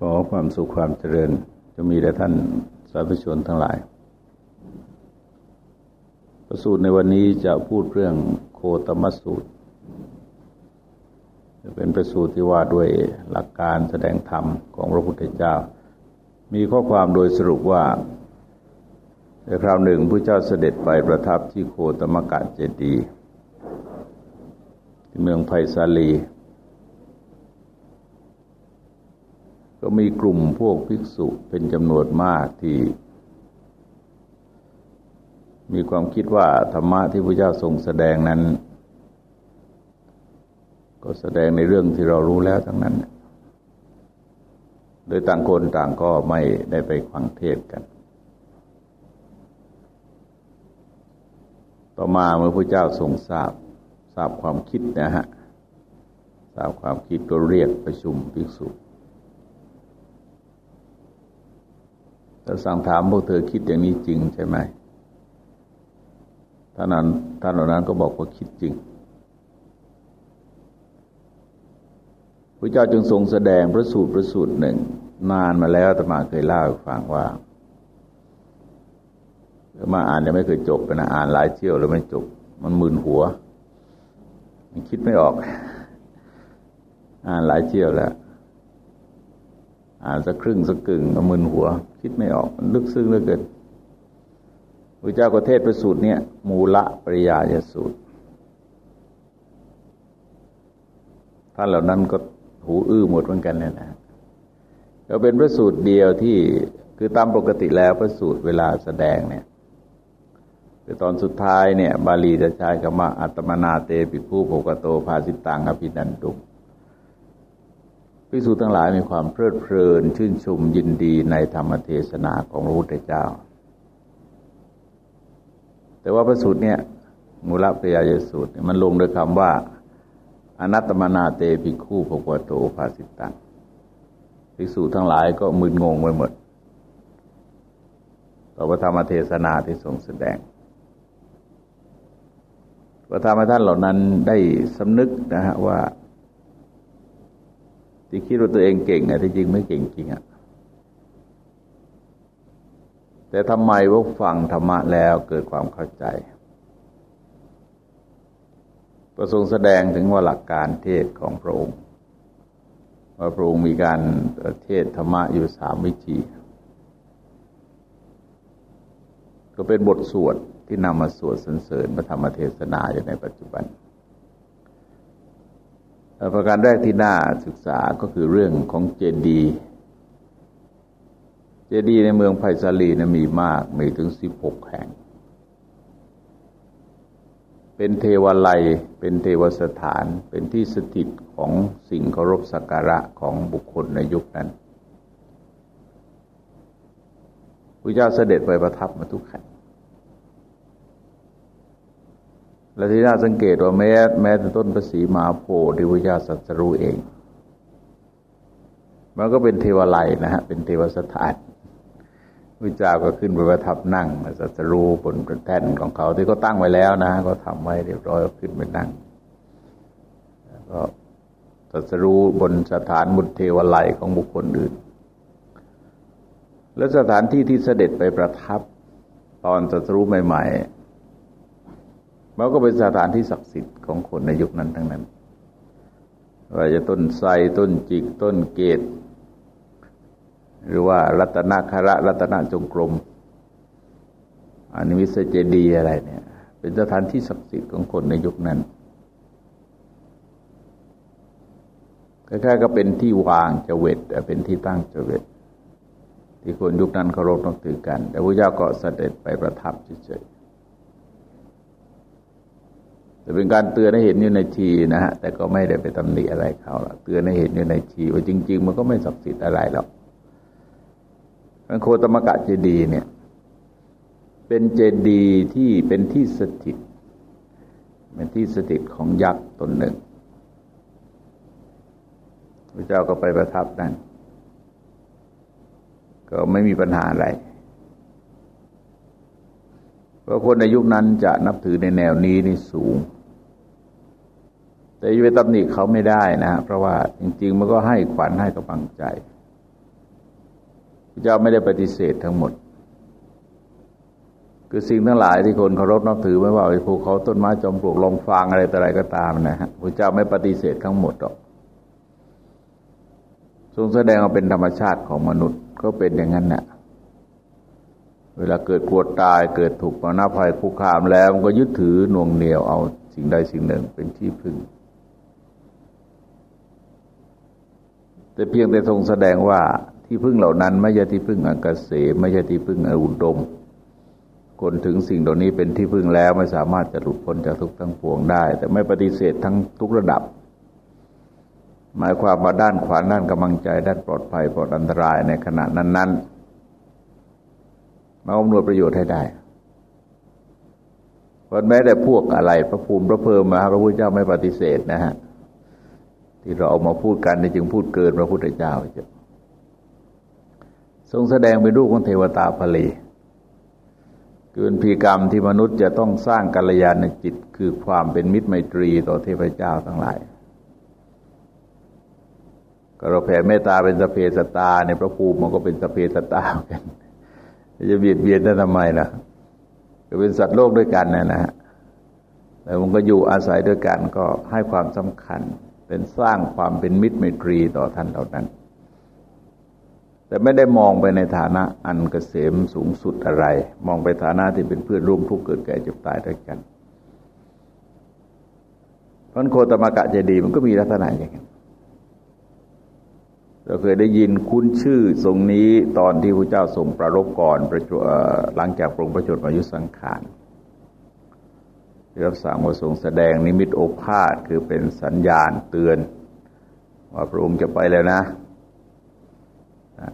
ขอความสุขความเจริญจะมีแด่ท่านสาธุชนทั้งหลาย ประสูตรในวันนี้จะพูดเรื่องโคตมสูตร จะเป็นประสูตรที่ว่าด้วยหลักการแสดงธรรมของพระพุทธเจ้า มีข้อความโดยสรุปว่าในคราวหนึ่งพระเจ้าเสด็จไปประทับที่โคตมกะเจดี ที่เมืองไผ่สาลี ก็มีกลุ่มพวกภิกษุเป็นจำนวนมากที่ มีความคิดว่าธรรมะที่พระเจ้าทรงแสดงนั้น ก็แสดงในเรื่องที่เรารู้แล้วทั้งนั้น โดยต่างคนต่างก็ไม่ได้ไปฟังเทศกัน ต่อมาเมื่อพระเจ้าทรงทราบทราบความคิดนะฮะทราบความคิดก็เรียกประชุมภิกษุ แล้วสั่งถามพวกเธอคิดอย่างนี้จริงใช่ไหมท่านนั้นท่านเหล่านั้นก็บอกว่าคิดจริงพระเจ้าจึงทรงแสดงพระสูตรพระสูตรหนึ่ง นานมาแล้วตมาเคยเล่าให้ฟังว่ามาอ่านยังไม่เคยจบนะอ่านหลายเที่ยวแล้วไม่จบ มันมึนหัว มันคิดไม่ออก อ่านหลายเที่ยวแล้ว อ่านสักครึ่งสักกึ่งก็มึนหัว คิดไม่ออกมันลึกซึ้งเหลือเกินพระเจ้าก็เทศประสูตรเนี่ย มูละปริยายสูตร ท่านเหล่านั้นก็หูอื้อหมดเหมือนกันเลยนะก็เป็นพระสูตรเดียวที่คือตามปกติแล้วพระสูตรเวลาแสดงเนี่ยคือตอนสุดท้ายเนี่ย บาลีจะใช้คำว่าอัตมนาเตปิผู้โภกโตภาสิตังอภินันตุ ภิกษุทั้งหลายมีความเพลิดเพลิน ชื่นชมยินดีในธรรมเทศนาของพระพุทธเจ้า แต่ว่าพระสูตรเนี่ยมูลปริยายสูตรมันลงโดยคำว่า อนัตตมนาเตภิกขุภควโตภาสิตังภิกษุทั้งหลายก็มึนงงไปหมดต่อพระธรรมเทศนาที่ทรงแสดงพระธรรมท่านเหล่านั้นได้สำนึกนะฮะว่า ที่คิดว่าตัวเองเก่งอะที่จริงไม่เก่งจริงอะแต่ทำไมว่าฟังธรรมะแล้วเกิดความเข้าใจ ประสงค์แสดงถึงว่าหลักการเทศของพระองค์ ว่าพระองค์มีการเทศธรรมะอยู่สามวิธี ก็เป็นบทสวดที่นำมาสวดสรรเสริญพระธรรมเทศนาอยู่ในปัจจุบัน ประการแรกที่น่าศึกษาก็คือเรื่องของเจดีเจดีในเมืองไผ่สาลีนะมีมาก มีถึงสิบหกแห่ง เป็นเทวไลเป็นเทวสถาน เป็นที่สถิตของสิ่งเคารพสักการะของบุคคลในยุคนั้นพระเจ้าเสด็จไปประทับมาทุกแห่ง และที่น่าสังเกตว่าแม้แม้แต่ต้นประสีมาโพธิวิญาสัตรู้เอง มันก็เป็นเทวไลนะฮะ เป็นเทวสถานวิจาก็ขึ้นไปประทับนั่งสัตรูบนแท่นของเขาที่เขาตั้งไว้แล้วนะ ก็ทำไว้เรียบร้อยขึ้นไปนั่งก็สัตรูบนสถานบุตรเทวไลของบุคคลอื่น และสถานที่ที่เสด็จไปประทับ ตอนสัตรูใหม่ ๆ มันก็เป็นสถานที่ศักดิ์สิทธิ์ของคนในยุคนั้นทั้งนั้นว่าจะต้นไทรต้นจิก ต้นเกต หรือว่ารัตนคาระรัตนจงกรมอันนี้วิสเจดีอะไรเนี่ย เป็นสถานที่ศักดิ์สิทธิ์ของคนในยุคนั้นคล้ายๆก็เป็นที่วางจเวตเป็นที่ตั้งจเวตที่คนยุคนั้นเคารพนับถือกัน แต่พระเจ้าก็เสด็จไปประทับเฉยๆ แต่เป็นการเตือนให้เห็นอยู่ในทีนะฮะแต่ก็ไม่ได้ไปตำหนิอะไรเขาเตือนให้เห็นอยู่ในทีว่าจริง ๆ มันก็ไม่ศักดิ์สิทธิ์อะไรหรอกมันโคตมกะเจดีเนี่ย เป็นเจดีที่เป็นที่สถิตเป็นที่สถิตของยักษ์ตนหนึ่งพระเจ้าก็ไปประทับนั่นก็ไม่มีปัญหาอะไรเพราะคนในยุคนั้นจะนับถือในแนวนี้นี่สูง แต่จะไปตำหนิเขาไม่ได้นะเพราะว่าจริง ๆ มันก็ให้ขวัญให้กำลังใจพระเจ้าไม่ได้ปฏิเสธทั้งหมด คือสิ่งทั้งหลายที่คนเคารพนับถือไม่ว่าไอ้ภูเขาต้นไม้จอมปลวกลงฟางอะไรต่ออะไรก็ตามนะฮะพระเจ้าไม่ปฏิเสธทั้งหมดหรอกทรงแสดงว่าเป็นธรรมชาติของมนุษย์ก็เป็นอย่างนั้นแหละเวลาเกิดกลัวตายเกิดถูกปนาภัยคุกคามแล้วมันก็ยึดถือหน่วงเหนียวเอาสิ่งใดสิ่งหนึ่งเป็นที่พึ่ง แต่เพียงแต่ทรงแสดงว่าที่พึ่งเหล่านั้น ไม่ใช่ที่พึ่งอันกเกษมไม่ใช่ที่พึ่งออุดมคนถึงสิ่งเหล่านี้เป็นที่พึ่งแล้วไม่สามารถจะหลุดพ้นจากทุกทั้งปวงได้ แต่ไม่ปฏิเสธทั้งทุกระดับ หมายความว่าด้านขวานด้านกำลังใจ ด้านปลอดภัยปลอดอันตรายในขณะนั้น ๆ มาอำนวยประโยชน์ให้ได้เพราะแม้แต่พวกอะไร พระภูมิพระเพิ่มมาพระพุทธเจ้าไม่ปฏิเสธนะฮะ ที่เราเอามาพูดกันจึงพูดเกินพระพุทธเจ้าจะทรงแสดงเป็นรูปของเทวตาภลีคือเป็นพีกรรมที่มนุษย์จะต้องสร้างกัลยาณจิตคือความเป็นมิตรไมตรีต่อเทพเจ้าทั้งหลายก็เราแผ่เมตตาเป็นสเพสตาในพระภูมิมันก็เป็นสเพสตากันจะเบียดเบียนได้ทำไมล่ะก็เป็นสัตว์โลกด้วยกันนะนะฮะแต่มันก็อยู่อาศัยด้วยกันก็ให้ความสำคัญ เป็นสร้างความเป็นมิตรไมตรีต่อท่านเหล่านั้น แต่ไม่ได้มองไปในฐานะอันกเกษมสูงสุดอะไร มองไปฐานะที่เป็นเพื่อนร่วมทุกข์เกิดแก่เจ็บตายด้วยกันพราะโคตมกะเจดีมันก็มีลักษณะอย่างนี้เราเคยได้ยินคุ้นชื่อทรงนี้ตอนที่พระเจ้าทรงประรบก่อนประจุหลังจากปรงประชดมายุสังขาร รับสั่งว่าทรงแสดงนิมิตโอภาษคือเป็นสัญญาณเตือน ว่าพระองค์จะไปแล้วนะ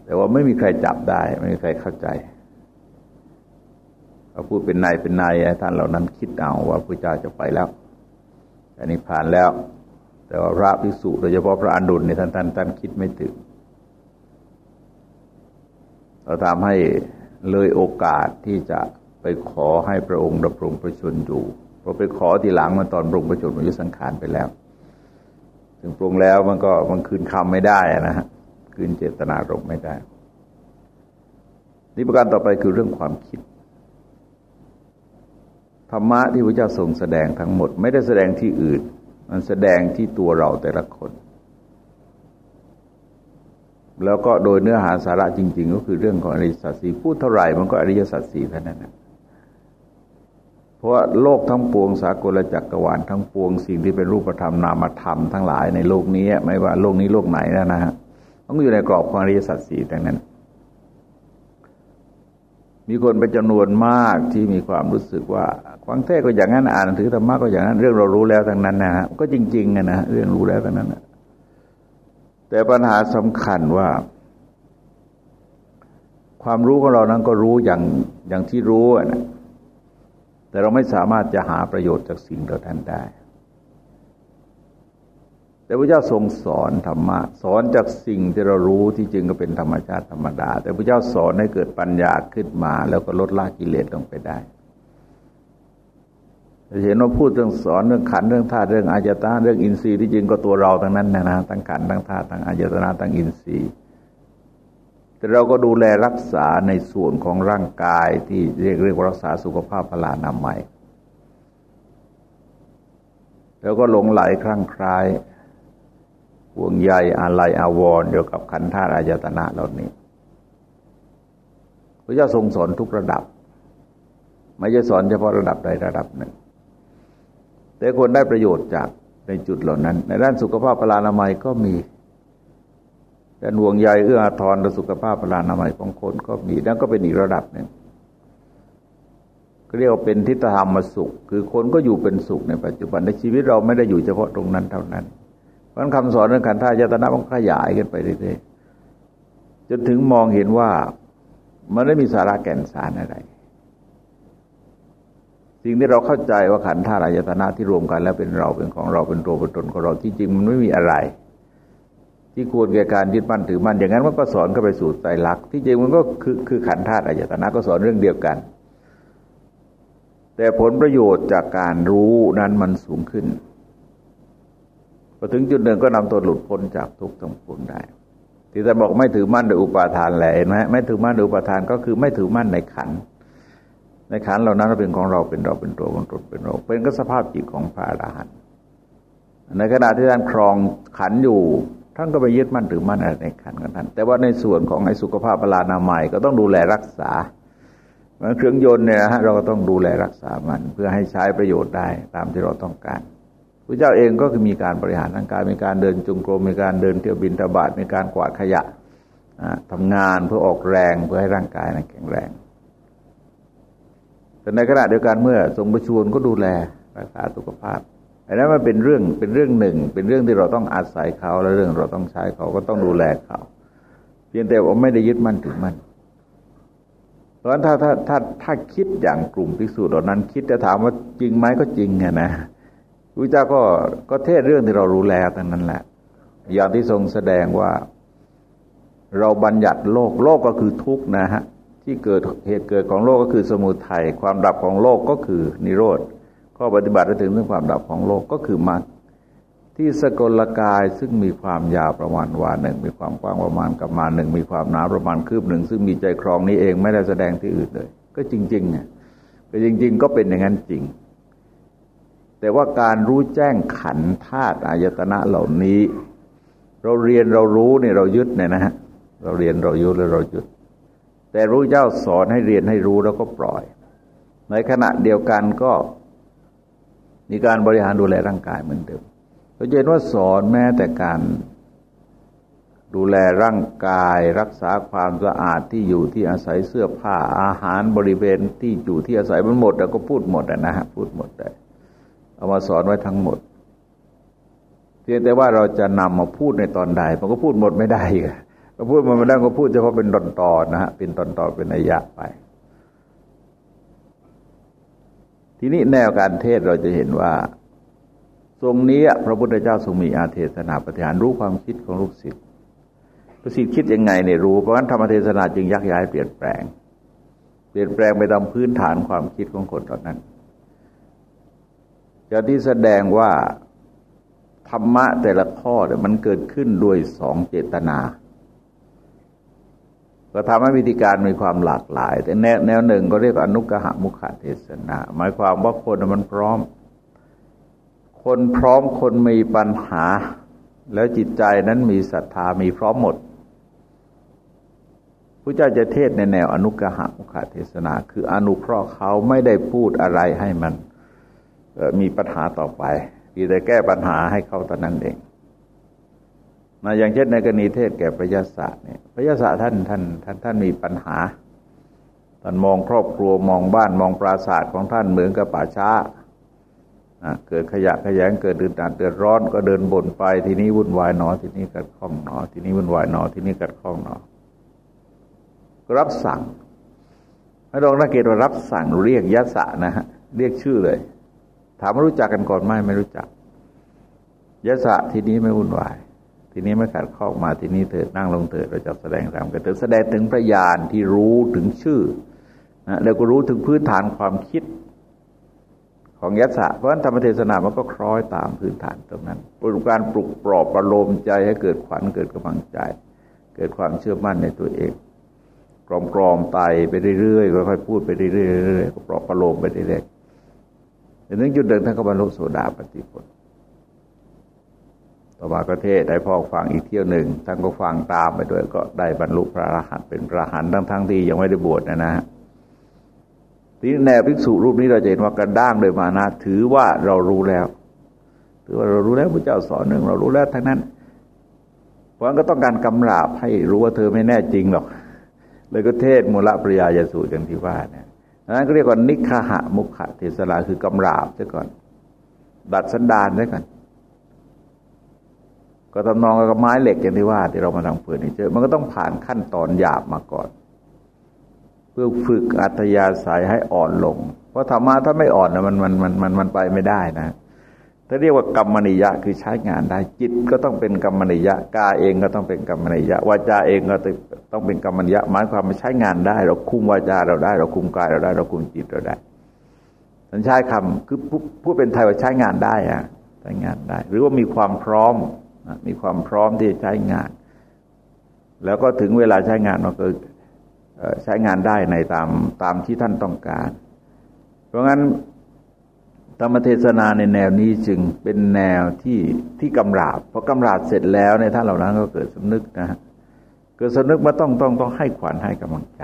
แต่ว่าไม่มีใครจับได้ ไม่มีใครเข้าใจเขาพูดเป็นนายเป็นนายท่านเหล่านั้นคิดเอาว่าพระเจ้าจะไปแล้วอันนี้ผ่านแล้ว แต่ว่าพระภิกษุโดยเฉพาะพระอันดุลในท่านท่านท่านคิดไม่ถึงเราทำให้เลยโอกาสที่จะไปขอให้พระองค์ดำรงประชนอยู่ เราไปขอทีหลังมาตอนปรุงประชนมายุสังขารไปแล้ว ถึงปรุงแล้วมันก็มันคืนคำไม่ได้นะฮะคืนเจตนารมไม่ได้นี่ประการต่อไปคือเรื่องความคิดธรรมะที่พระเจ้าทรงแสดงทั้งหมด ไม่ได้แสดงที่อื่น มันแสดงที่ตัวเราแต่ละคน แล้วก็โดยเนื้อหาสาระจริง ๆ ก็คือเรื่องของอริยสัจสีพูดเท่าไหร่มันก็อริยสัจสีเท่านั้นนะ เพราะโลกทั้งปวงสากลจักรวาลทั้งปวงสิ่งที่เป็นรูปธรรมนามธรรมทั้งหลายในโลกนี้ไม่ว่าโลกนี้โลกไหนนะนะฮะมันอยู่ในกรอบของอริยสัจสี่ดังนั้น มีคนเป็นจำนวนมากที่มีความรู้สึกว่าฟังเทศก็อย่างนั้นอ่านถือธรรมะก็อย่างนั้น เรื่องเรารู้แล้วทั้งนั้นนะฮะก็จริงๆนะเรื่องรู้แล้วทั้งนั้นนะแต่ปัญหาสำคัญว่า ความรู้ของเรานั้นก็รู้อย่างอย่างที่รู้นะ แต่เราไม่สามารถจะหาประโยชน์จากสิ่งเหล่านั้นได้ แต่พระเจ้าทรงสอนธรรมะสอนจากสิ่งที่เรารู้ที่จริงก็เป็นธรรมชาติธรรมดา แต่พระเจ้าสอนให้เกิดปัญญาขึ้นมา แล้วก็ลดละกิเลสลงไปได้เห็นว่าพูดเรื่องสอนเรื่องขันเรื่องธาตุเรื่องอายตนะเรื่องอินทรีย์ที่จริงก็ตัวเราทั้งนั้นนะนะทั้งขันทั้งธาตุทั้งอายตนะทั้งอินทรีย์ แต่เราก็ดูแลรักษาในส่วนของร่างกายที่เรียกเรียกว่ารักษาสุขภาพพลานามัยแล้วก็หลงไหลคลั่งคล้ายห่วงใยอะไรอาวรเกี่ยวกับขันธ์ธาตุอายตนะเหล่านี้พระเจ้าทรงสอนทุกระดับ ไม่ใช่สอนเฉพาะระดับใดระดับหนึ่ง แต่คนได้ประโยชน์จากในจุดเหล่านั้น ในด้านสุขภาพพลานามัยก็มี แต่ห่วงใยเอื้ออาทรต่อสุขภาพพลานามัยของคนก็มีนั่นก็เป็นอีกระดับหนึ่งเรียกว่าเป็นทิฏฐธรรมสุข คือคนก็อยู่เป็นสุขในปัจจุบันในชีวิตเราไม่ได้อยู่เฉพาะตรงนั้นเท่านั้นเพราะคำสอนเรื่องขันธ์ายตนะมันขยายกันไปเรื่อยๆจนถึงมองเห็นว่ามันไม่มีสาระแก่นสารอะไร สิ่งที่เราเข้าใจว่าขันธ์ธาตุอายตนะที่รวมกันแล้วเป็นเราเป็นของเราเป็นตัวเป็นตนของเราที่จริงมันไม่มีอะไร ที่ควรแก่การยึดมั่นถือมั่นอย่างนั้นมันก็สอนเข้าไปสู่ใจรักที่จริงมันก็คือคือขันธ์ธาตุอายตนะก็สอนเรื่องเดียวกัน แต่ผลประโยชน์จากการรู้นั้นมันสูงขึ้นพอถึงจุดหนึ่งก็นำตัวหลุดพ้นจากทุกข์ทั้งปวงได้ ที่จะบอกไม่ถือมั่นโดยอุปาทานแหละเห็นไหมไม่ถือมั่นโดยอุปาทานก็คือไม่ถือมั่นในขันในขันเหล่านั้นเป็นของเราเป็นเราเป็นตัวของตนเป็นเราเป็นก็สภาพจิตของพระอรหันต์ในขณะที่ท่านครองขันอยู่ ท่านก็ไปยึดมั่นถือมั่นอะไรในขันของท่าน แต่ว่าในส่วนของไอ้สุขภาพพลานามัยก็ต้องดูแลรักษาเครื่องยนต์เนี่ยฮะเราก็ต้องดูแลรักษามัน เพื่อให้ใช้ประโยชน์ได้ตามที่เราต้องการพระเจ้าเองก็คือมีการบริหารร่างกายมีการเดินจงกรมมีการเดินเที่ยวบินตบาทมีการกวาดขยะทำงานเพื่อออกแรงเพื่อให้ร่างกายนั้นแข็งแรง แต่ในขณะเดียวกันเมื่อทรงประชวรก็ดูแลรักษาสุขภาพ อันนั้นมันเป็นเรื่องเป็นเรื่องหนึ่ง เป็นเรื่องที่เราต้องอาศัยเขาและเรื่องเราต้องใช้เขาก็ต้องดูแลเขา เพียงแต่ว่าไม่ได้ยึดมั่นถือมั่นเพราะฉะนั้นถ้าถ้าถ้าถ้าคิดอย่างกลุ่มภิกษุเหล่านั้น คิดจะถามว่าจริงไหมก็จริงไงนะพระเจ้าก็ก็เทศเรื่องที่เรารู้แล้วทั้งนั้นแหละ อย่างที่ทรงแสดงว่า เราบัญญัติโลกโลกก็คือทุกข์นะฮะที่เกิดเหตุเกิดของโลกก็คือสมุทัยความดับของโลกก็คือนิโรธ ข้อปฏิบัติถึงเรื่องความดับของโลกก็คือมรรคที่สกลกายซึ่งมีความยาวประมาณวาหนึ่ง มีความกว้างประมาณกับมาหนึ่งมีความหนาประมาณคืบหนึ่งซึ่งมีใจครองนี้เองไม่ได้แสดงที่อื่นเลย ก็จริงๆเนี่ยก็จริง ๆ ก็เป็นอย่างนั้นจริง แต่ว่าการรู้แจ้งขันธาตุอายตนะเหล่านี้ เราเรียนเรารู้เนี่ยเรายึดเนี่ยนะฮะเราเรียนเรายึดแล้วเราหยุด แต่รู้เจ้าสอนให้เรียนให้รู้แล้วก็ปล่อย ในขณะเดียวกันก็ มีการบริหารดูแลร่างกายเหมือนเดิมเราเห็นว่าสอนแม้แต่การดูแลร่างกายรักษาความสะอาดที่อยู่ที่อาศัยเสื้อผ้าอาหารบริเวณที่อยู่ที่อาศัยมันหมดแล้วก็พูดหมดนะฮะพูดหมดได้เอามาสอนไว้ทั้งหมดเพียงแต่ว่าเราจะนำมาพูดในตอนใด มันก็พูดหมดไม่ได้ก็พูดมันไม่ได้ก็พูดเฉพาะเป็นตอนตอนนะฮะเป็นตอนตอเป็นนัยยะไป ทีนี้แนวการเทศเราจะเห็นว่า ทรงนี้พระพุทธเจ้าทรงมีอาเทศนาปฏิหารรู้ความคิดของลูกศิษย์ลูกศิษย์คิดยังไงเนี่ยรู้เพราะฉะนั้นธรรมเทศนาจึงยักย้ายเปลี่ยนแปลง เปลี่ยนแปลงไปตามพื้นฐานความคิดของคนตอนนั้นจะที่แสดงว่าธรรมะแต่ละข้อเนี่ยมันเกิดขึ้นด้วยสองเจตนา ก็ทำให้วิธีการมีความหลากหลาย แต่แนวแนวหนึ่งก็เรียกอนุกหะมุขเทศนา หมายความว่าคนมันพร้อม คนพร้อมคนมีปัญหา แล้วจิตใจนั้นมีศรัทธามีพร้อมหมดพระเจ้าจะเทศในแนวอนุกหะมุขเทศนา คืออนุเคราะห์เขาไม่ได้พูดอะไรให้มันมีปัญหาต่อไปเพีแต่แก้ปัญหาให้เขาตอนนั้นเอง นะอย่างเช่นในกรณีเทศแก่พระยาศะเนี่ยพระยาศะท่านท่านท่านท่านมีปัญหาท่านมองครอบครัวมองบ้านมองปราสาทของท่านเหมือนกับป่าช้าเกิดขยะขยงเกิดดืดดานเดือดร้อนก็เดินบ่นไป ทีนี้วุ่นวายหนอ ทีนี้กัดข้องหนอ ทีนี้วุ่นวายหนอ ทีนี้กัดข้องหนอ รับสั่งให้ลองสังเกตว่ารับสั่งเรียกยะสะนะฮะเรียกชื่อเลย ถามว่ารู้จักกันก่อนไหมไม่รู้จักยะสะทีนี้ไม่วุ่นวาย ทีนี้ไม่ขัดข้อมาทีนี้เถิดนั่งลงเถิดเราจะแสดงธรรมกันเถิดแสดงถึงพระญาณที่รู้ถึงชื่อนะแล้วก็รู้ถึงพื้นฐานความคิดของยัตสะเพราะฉะนั้นธรรมเทศนามันก็คล้อยตามพื้นฐานตรงนั้นปลุการปลุกปลอบประโลมใจให้เกิดขวัญเกิดกำลังใจ เกิดความเชื่อมั่นในตัวเองกรอมกรอมไตไปเรื่อยๆค่อยๆพูดไปเรื่อยๆก็ปลอบประโลมไปเรื่อยๆถึงจุดเดินท่านก็บรรลุโสดาปฏิผล ต่อมาก็เทศได้พ่อฟังอีกเที่ยวหนึ่งท่านก็ฟังตามไปด้วยก็ได้บรรลุพระอรหันต์เป็นพระอรหันต์ทั้งทั้งที่ยังไม่ได้บวชนะนะฮะทีนี้แนวภิกษุรูปนี้เราจะเห็นว่ากระด้างโดยมานะถือว่าเรารู้แล้วถือว่าเรารู้แล้วพระเจ้าสอนหนึ่งเรารู้แล้วทั้งนั้นเพราะงั้นก็ต้องการกำราบให้รู้ว่าเธอไม่แน่จริงหรอก เลยก็เทศมูลปริยายสูตรอย่างที่ว่าเนี่ยนั้นก็เรียกว่านิคหะมุขะเทศลาคือกำราบซะก่อน ดัดสันดานซะก่อน ก็ทำนองกับไม้เหล็กอย่างที่ว่า ที่เรามาทำเฟอร์นิเจอร์มันก็ต้องผ่านขั้นตอนหยาบมาก่อน เพื่อฝึกอัตยาศัยให้อ่อนลง เพราะธรรมะถ้าไม่อ่อนนะมันมันมันมันมันไปไม่ได้นะถ้าเรียกว่ากรรมนิยะคือใช้งานได้จิตก็ต้องเป็นกรรมนิยะกายเองก็ต้องเป็นกรรมนิยะวาจาเองก็ต้องเป็นกรรมนิยะหมายความว่าใช้งานได้ เราคุมวาจาเราได้ เราคุมกายเราได้ เราคุมจิตเราได้ฉันใช้คำคือผู้เป็นไทยว่าใช้งานได้อะใช้งานได้ หรือว่ามีความพร้อม มีความพร้อมที่จะใช้งาน แล้วก็ถึงเวลาใช้งานมันก็ใช้งานได้ในตามตามที่ท่านต้องการ เพราะงั้นธรรมเทศนาในแนวนี้จึงเป็นแนวที่ที่กำราบพอกำราบเสร็จแล้วในท่านเหล่านั้นก็เกิดสำนึกนะฮะเกิดสำนึกมาต้องต้องต้องให้ขวัญให้กำลังใจ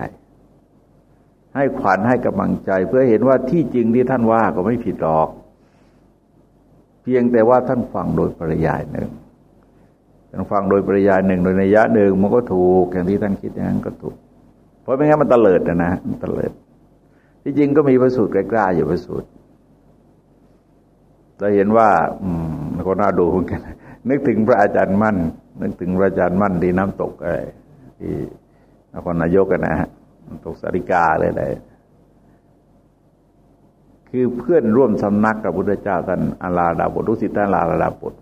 ให้ขวัญให้กำลังใจ เพื่อเห็นว่าที่จริงที่ท่านว่าก็ไม่ผิดหรอก เพียงแต่ว่าท่านฟังโดยปริยายหนึ่ง ท่านฟังโดยปริยายหนึ่งโดยในยะหนึ่งมันก็ถูกอย่างที่ท่านคิดอย่างนั้นก็ถูก เพราะไม่งั้นมันตะเลิดนะนะมันตะเลิด ที่จริงก็มีประสูตรใกล้ๆอยู่ประสูตรเราเห็นว่า อืมก็น่าดูเหมือนกันนึกถึงพระอาจารย์มั่น นึกถึงพระอาจารย์มั่นที่น้ำตกไอ้ที่นครนายกกันนะฮะตกสาริกาเลยเลยคือเพื่อนร่วมสำนักกับพุทธเจ้าท่านอาลาดาบทรุสิตาลาดาบท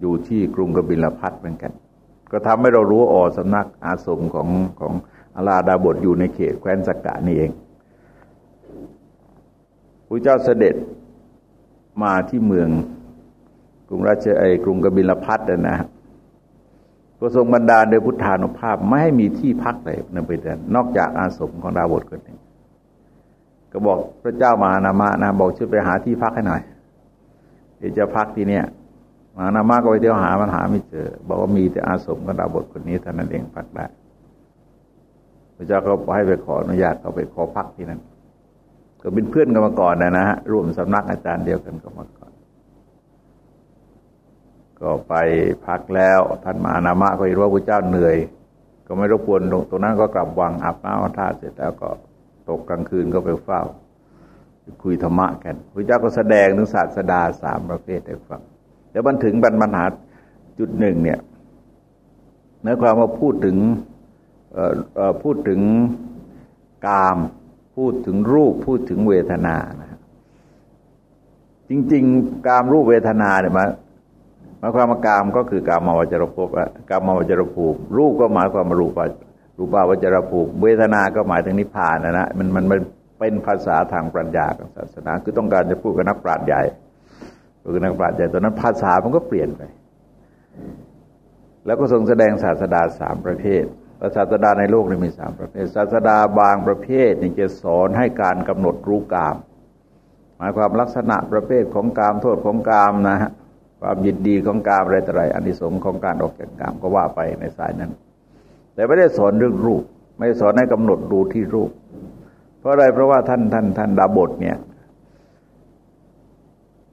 อยู่ที่กรุงกบิลพัทเหมือนกัน ก็ทำให้เรารู้อ๋อสำนักอาสมของของอาลาดาบทอยู่ในเขตแคว้นสกกะนี่เองพระเจ้าเสด็จมาที่เมืองกรุงราชไอกรุงกบิลพัทนะฮะก็ทรงบรรดาโดยพุทธานุภาพไม่ให้มีที่พักเลยในประเทศนอกจากอาสมของดาบทคนหนึ่งก็บอกพระเจ้ามหานามะนะบอกช่วยไปหาที่พักให้หน่อยเดี๋ยวจะพักที่เนี่ย มหานามะก็ไปเที่ยวหามันหาไม่เจอ บอกว่ามีแต่อาสมของดาบทคนนี้เท่านั้นเองพักได้พระเจ้าก็ให้ไปขออนุญาตเขาไปขอพักที่นั่นก็เป็นเพื่อนกันมาก่อนนะนะฮะร่วมสำนักอาจารย์เดียวกันก็มาก่อน ก็ไปพักแล้วท่านมานามะก็เห็นว่าพระเจ้าเหนื่อย ก็ไม่รบกวนตรงนั้นก็กลับวังอาบน้ำอาท่าเสร็จแล้วก็ตกกลางคืนก็ไปเฝ้า คุยธรรมะกันพระเจ้าก็แสดงถึงศาสดาสามประเภทให้ฟัง แต่มันถึงบรรหาจุดหนึ่งเนี่ยเนื้อความว่าพูดถึงพูดถึงกาม พูดถึงรูปพูดถึงเวทนานะจริง ๆ การรูปเวทนาเนี่ยมาหมายความว่ากามก็คือการมาวจรภพอะการมาวจรภูมิรูปก็หมายความว่ารูปรูปาวจรภูมิเวทนาก็หมายถึงนิพพานนะนะมันมันมันเป็นภาษาทางปรัชญาของศาสนา คือต้องการจะพูดกับนักปราชญ์ใหญ่ พูดกับนักปราชญ์ใหญ่ตอนนั้นภาษามันก็เปลี่ยนไป แล้วก็ทรงแสดงศาสดาสามประเภทศาสดาในโลกนี้มีสามประเภท ศาสดาบางประเภทนี่จะสอนให้การกำหนดรู้กาม หมายความลักษณะประเภทของกามโทษของกามนะฮะความยินดีของกามอะไรต่ออะไรอันที่สงของการออกจากกามก็ว่าไปในสายนั้น แต่ไม่ได้สอนเรื่องรูป ไม่สอนให้กำหนดดูที่รูป เพราะอะไรเพราะว่าท่านท่านท่านดาบทเนี่ย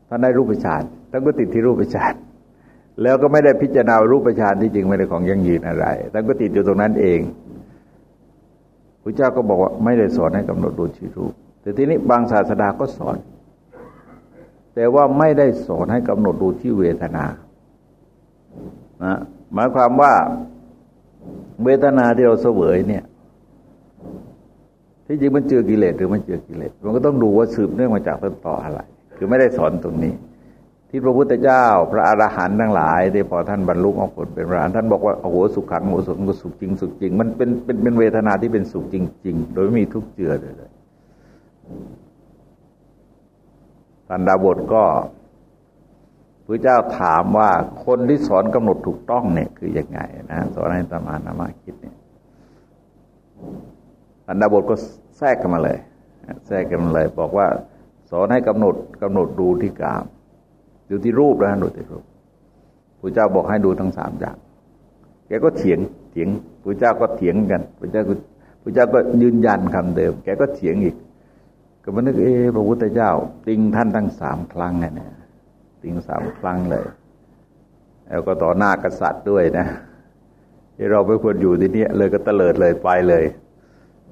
ท่านได้รูปฌานท่านก็ติดที่รูปฌานแล้วก็ไม่ได้พิจารณารูปฌานที่จริงไม่ได้ของยั่งยืนอะไรท่านก็ติดอยู่ตรงนั้นเองพระเจ้าก็บอกว่าไม่ได้สอนให้กำหนดดูชีรูป แต่ทีนี้บางศาสดาก็สอน แต่ว่าไม่ได้สอนให้กำหนดดูที่เวทนานะหมายความว่าเวทนาที่เราเสวยเนี่ย ที่จริงมันเจอกิเลสหรือมันเจอกิเลสมันก็ต้องดูว่าสืบเนื่องมาจากต้นต่ออะไร คือไม่ได้สอนตรงนี้ ที่พระพุทธเจ้า พระอรหันต์ทั้งหลายที่พอท่านบรรลุออกผลเป็นพระอรหันต์ท่านบอกว่าโอ้โหสุขขังโอ้สุขสุขจริงสุขจริง มันเป็นเป็นเป็นเวทนาที่เป็นสุขจริง ๆ โดยไม่มีทุกข์เจือเลยท่านดาบทก็พระเจ้าถามว่าคนที่สอนกำหนดถูกต้องเนี่ยคือยังไงนะสอนให้ตมานามาคิดเนี่ยท่านดาบทก็แทรกกันมาเลย แทรกกันมาเลย บอกว่า อนให้กำหนดกำหนดดูที่กามดูที่รูปแล้วดูที่รูปพระเจ้าบอกให้ดูทั้งสามอย่างแกก็เถียงเถียงพระเจ้าก็เถียงกันพระเจ้าก็พระเจ้าก็ยืนยันคำเดิม แกก็เถียงอีก ก็มานึกเออพระพุทธเจ้า ติงท่านทั้งสามครั้งไงเนี่ยติงสามครั้งเลย แล้วก็ต่อหน้ากษัตริย์ด้วยนะที่เราไม่ควรอยู่ที่นี้เลยก็เตลิดเลยไปเลย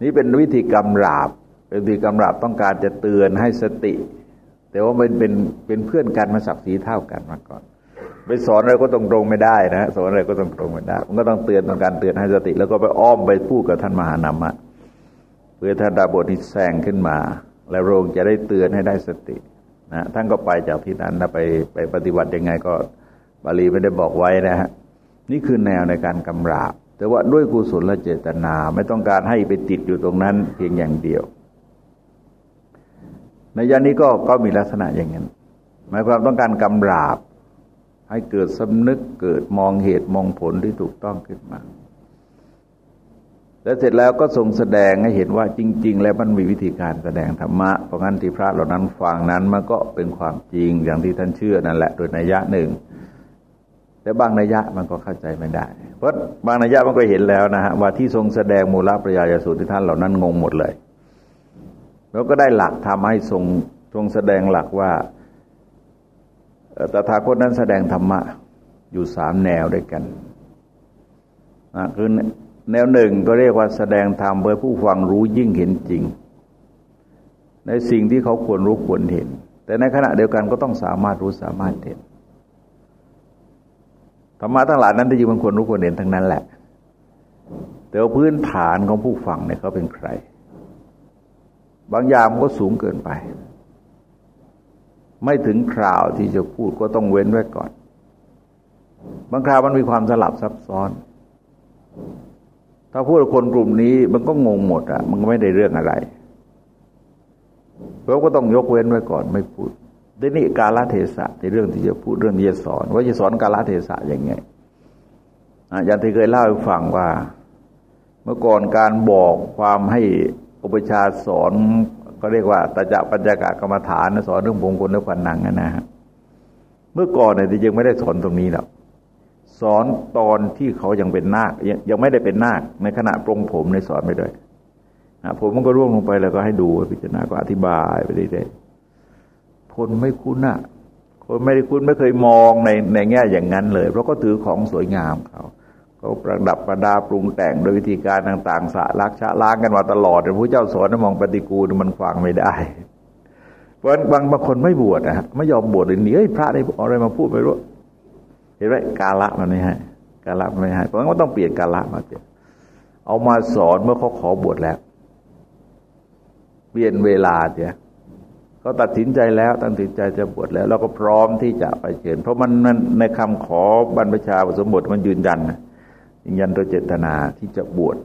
นี่เป็นวิธีกรรมราบ เป็นวิธีกรรมราบต้องการจะเตือนให้สติ แต่ว่ามันเป็นเป็นเพื่อนกันมาศักดิ์ศรีเท่ากันมาก่อน ไปสอนอะไรก็ตรงตรงไม่ได้นะสอนอะไรก็ตรงตรงไม่ได้ มันก็ต้องเตือนต้องการเตือนให้สติ แล้วก็ไปอ้อมไปพูดกับท่านมหานามะเพื่อท่านดาบทที่แซงขึ้นมา แล้วโรงจะได้เตือนให้ได้สตินะท่านก็ไปจากที่นั้นนะไปไปปฏิบัติยังไงก็บาลีไม่ได้บอกไว้นะฮะนี่คือแนวในการกำราบ แต่ว่าด้วยกุศลและเจตนาไม่ต้องการให้ไปติดอยู่ตรงนั้นเพียงอย่างเดียว ในยานี้ก็ก็มีลักษณะอย่างนั้น หมายความต้องการกำราบ ให้เกิดสำนึกเกิดมองเหตุมองผลที่ถูกต้องขึ้นมา แล้วเสร็จแล้วก็ทรงแสดงให้เห็นว่าจริง ๆ แล้วมันมีวิธีการแสดงธรรมะเพราะงั้นที่พระเหล่านั้นฟังนั้นมันก็เป็นความจริงอย่างที่ท่านเชื่อนั่นแหละ โดยนัยยะหนึ่งแต่บางนัยยะมันก็เข้าใจไม่ได้ เพราะบางนัยยะมันก็เห็นแล้วนะฮะว่าที่ทรงแสดงมูลปริยายสูตรที่ท่านเหล่านั้นงงหมดเลย แล้วก็ได้หลักทำให้ทรงทรงแสดงหลักว่าตถาคตนั้นแสดงธรรมะอยู่สามแนวด้วยกันนะคือแนวหนึ่งก็เรียกว่าแสดงธรรมเพื่อผู้ฟังรู้ยิ่งเห็นจริง ในสิ่งที่เขาควรรู้ควรเห็น แต่ในขณะเดียวกันก็ต้องสามารถรู้สามารถเห็นธรรมะทั้งหลายนั้นที่จริงมันควรรู้ควรเห็นทั้งนั้นแหละ แต่ว่าพื้นฐานของผู้ฟังเนี่ยเขาเป็นใคร บางอย่างมันก็สูงเกินไป ไม่ถึงคราวที่จะพูดก็ต้องเว้นไว้ก่อน บางคราวมันมีความสลับซับซ้อน ถ้าพูดคนกลุ่มนี้มันก็งงหมดอะมันก็ไม่ได้เรื่องอะไรเราก็ต้องยกเว้นไว้ก่อนไม่พูดทีนี้กาลเทศะในเรื่องที่จะพูดเรื่องที่จะสอน ว่าจะสอนกาลเทศะยังไงอย่างที่เคยเล่าให้ฟังว่า เมื่อก่อนการบอกความให้ อุปชาสอนก็เรียกว่าตาจะปัญญากะกรรมฐานสอนเรื่องพงคลและฝันนังนะฮะเมื่อก่อนเนี่ยยังไม่ได้สอนตรงนี้หรอกสอนตอนที่เขายังเป็นนาคยังไม่ได้เป็นนาคในขณะปรงผมในสอนไปด้วยผมมันก็ร่วงลงไปแล้วก็ให้ดูพิจารณาก็อธิบายไปเรื่อยๆคนไม่คุ้นอะคนไม่ได้คุ้นไม่เคยมองในในแง่อย่างนั้นเลย เพราะก็ถือของสวยงามเขา เขาประดับประดาปรุงแต่งโดยวิธีการต่างๆสะลักชะล้างกันมาตลอดแต่พระเจ้าสอนมองปฏิกูลมันฟังไม่ได้ เพราะบางบางคนไม่บวชนะไม่ยอมบวชเลยนี่เอ้ยพระได้อะไรมาพูดไปรู้เห็นไหมกาละมันไม่ให้กาละมันไม่ให้เพราะงั้นก็ต้องเปลี่ยนกาละมาเจเอามาสอนเมื่อเขาขอบวชแล้ว เปลี่ยนเวลาเจ้เขาตัดสินใจแล้วตัดสินใจจะบวชแล้วเราก็พร้อมที่จะไปเชิญเพราะมันในคำขอบรรพชาสมบทมันยืนยันนะ ยืนยันโดยเจตนาที่จะบวช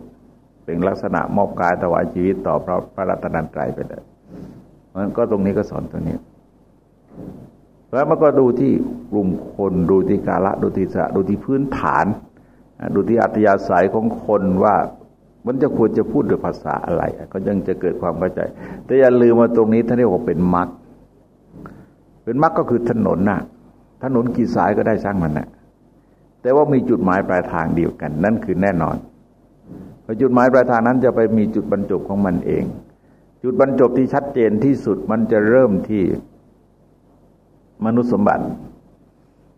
เป็นลักษณะมอบกายถวายชีวิตต่อพระพระรัตนตรัยไปเลยมันก็ตรงนี้ก็สอนตรงนี้แล้วมันก็ดูที่กลุ่มคนดูที่กาละดูที่สะดูที่พื้นฐาน ดูที่อัตยาศัยของคนว่ามันจะควรจะพูดด้วยภาษาอะไร ก็ยังจะเกิดความเข้าใจ แต่อย่าลืมมาตรงนี้ท่านเรียกว่าเป็นมรรคเป็นมรรคก็คือถนนน่ะถนนกี่สายก็ได้ช่างมันน่ะ แต่ว่ามีจุดหมายปลายทางเดียวกัน นั่นคือแน่นอนพอจุดหมายปลายทางนั้นจะไปมีจุดบรรจบของมันเอง จุดบรรจบที่ชัดเจนที่สุดมันจะเริ่มที่มนุษย์สมบัติ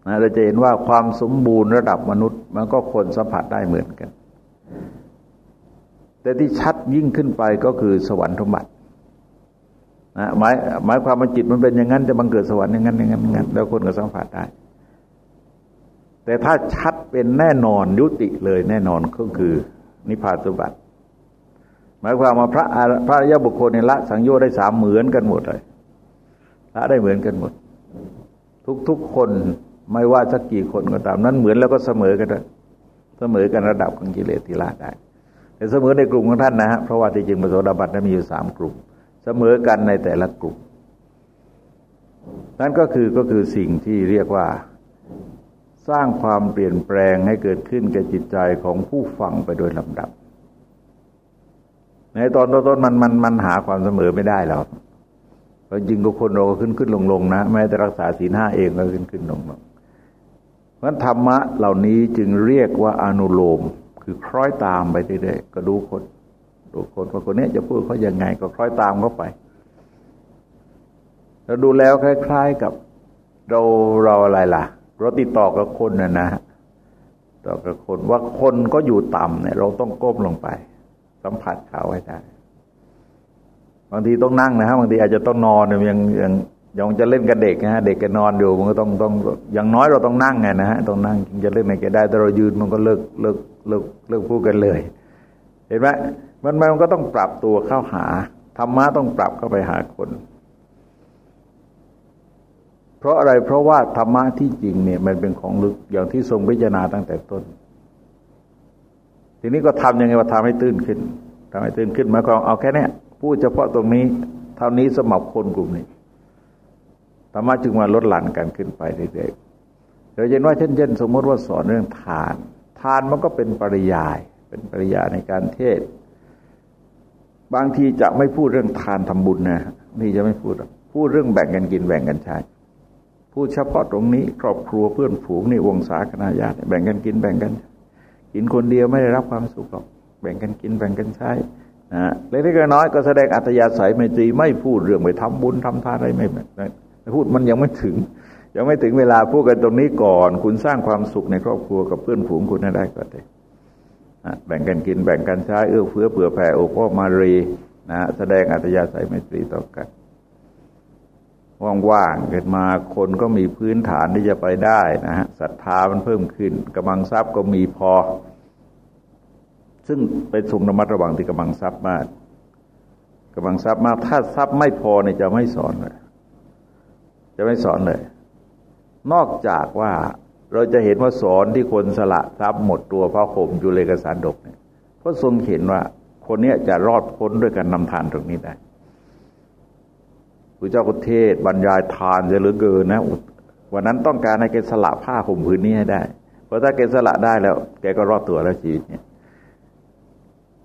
นะเราจะเห็นว่าความสมบูรณ์ระดับมนุษย์ มันก็คนสัมผัสได้เหมือนกัน แต่ที่ชัดยิ่งขึ้นไปก็คือสวรรค์สมบัตินะหมายหมายความว่าจิตมันเป็นอย่างนั้นจะบังเกิดสวรรค์อย่างนั้นอย่างนั้นอย่างนั้น แล้วคนก็สัมผัสได้ แต่ถ้าชัดเป็นแน่นอนยุติเลยแน่นอนก็คือนิพพานสมบัติ หมายความว่าพระพระยาบุคคลในละสังโยชน์ได้สามเหมือนกันหมดเลยละได้เหมือนกันหมด ทุกๆคนไม่ว่าสักกี่คนก็ตาม นั้นเหมือนแล้วก็เสมอกันเลยเสมอกันระดับของกิเลสที่ละได้แต่เสมอในกลุ่มของท่านนะฮะเพราะว่าที่จริงพระโสดาบันนั้นมีอยู่สามกลุ่ม เสมอกันในแต่ละกลุ่มนั่นก็คือก็คือสิ่งที่เรียกว่า สร้างความเปลี่ยนแปลงให้เกิดขึ้นแก่จิตใจของผู้ฟังไปโดยลำดับ ในตอนต้นๆมันมันมันหาความเสมอไม่ได้หรอกเราจริงก็คนเราก็ขึ้นขึ้นลงลงนะแม้แต่รักษาศีลห้าเองก็ขึ้นขึ้นลงลงเพราะธรรมะเหล่านี้จึงเรียกว่าอนุโลม คือคล้อยตามไปเรื่อยๆก็ดูคนดูคนว่าคนนี้จะพูดเขายังไงก็คล้อยตามเขาไปเราดูแล้วคล้าย ๆกับเราเราอะไรล่ะ เราติดต่อกับคนนะนะต่อกับคนว่าคนก็อยู่ต่ำเนี่ย เราต้องก้มลงไป สัมผัสเขาให้ได้บางทีต้องนั่งนะฮะบางทีอาจจะต้องนอนยังยังยังจะเล่นกับเด็กนะฮะเด็กก็นอนอยู่มันก็ต้องต้องอย่างน้อยเราต้องนั่งไงนะฮะต้องนั่งจะเล่นในแกได้แต่เรายืนมันก็เลิกเลิกเลิกเลิกพูดกันเลย เห็นไหมมันมันก็ต้องปรับตัวเข้าหาธรรมะต้องปรับเข้าไปหาคน เพราะอะไรเพราะว่าธรรมะที่จริงเนี่ยมันเป็นของลึกอย่างที่ทรงพิจารณาตั้งแต่ต้น ทีนี้ก็ทํำยังไงว่าทำให้ตื้นขึ้นทำให้ตื้นขึ้นมาก็เอาแค่นี้พูดเฉพาะตรงนี้ เท่านี้สมับคนกลุ่มนี้ธรรมะจึงมาลดหลั่นกันขึ้นไปเรื่อยๆเราเห็นว่าเช่นเช่นสมมติว่าสอนเรื่องทาน ทานมันก็เป็นปริยาย เป็นปริยายในการเทศ บางทีจะไม่พูดเรื่องทานทำบุญนะนี่จะไม่พูด พูดเรื่องแบ่งกันกินแบ่งกันใช้ พูดเฉพาะตรงนี้ครอบครัวเพื่อนฝูงนี่วงศาคณะญาติแบ่งกันกินแบ่งกัน กินคนเดียวไม่ได้รับความสุขหรอก แบ่งกันกินแบ่งกันใช้นะเล็กๆน้อยก็แสดงอัตยาศัยไมตรีไม่พูดเรื่องไปทำบุญทำทานอะไรไม่พูดมันยังไม่ถึง ยังไม่ถึงเวลาพูดกันตรงนี้ก่อน คุณสร้างความสุขในครอบครัวกับเพื่อนฝูงคุณได้ก็ได้แบ่งกันกินแบ่งกันใช้เอื้อเฟื้อเผื่อแผ่โอพ่อมารีนะแสดงอัตยาศัยไมตรีต่อกัน ว่างๆเกิดมาคนก็มีพื้นฐานที่จะไปได้นะฮะศรัทธามันเพิ่มขึ้นกำลังทรัพย์ก็มีพอ ซึ่งเป็นทรงระมัดระวังที่กำลังทรัพย์มากกำลังทรัพย์มาก ถ้าทรัพย์ไม่พอเนี่ยจะไม่สอนเลยจะไม่สอนเลย นอกจากว่าเราจะเห็นว่าสอนที่คนสละทรัพย์หมดตัวพระห่มอยู่เลยกสารดกเนี่ยเพราะทรงเห็นว่าคนเนี้จะรอดพ้นด้วยการนำทานตรงนี้ได้ พระเจ้าก็เทศบรรยายทานจะเหลือเกินนะวันนั้นต้องการให้แกสละผ้าห่มผืนนี้ให้ได้ เพราะถ้าแกสละได้แล้ว แกก็รอดตัวแล้วชีวิตเนี่ย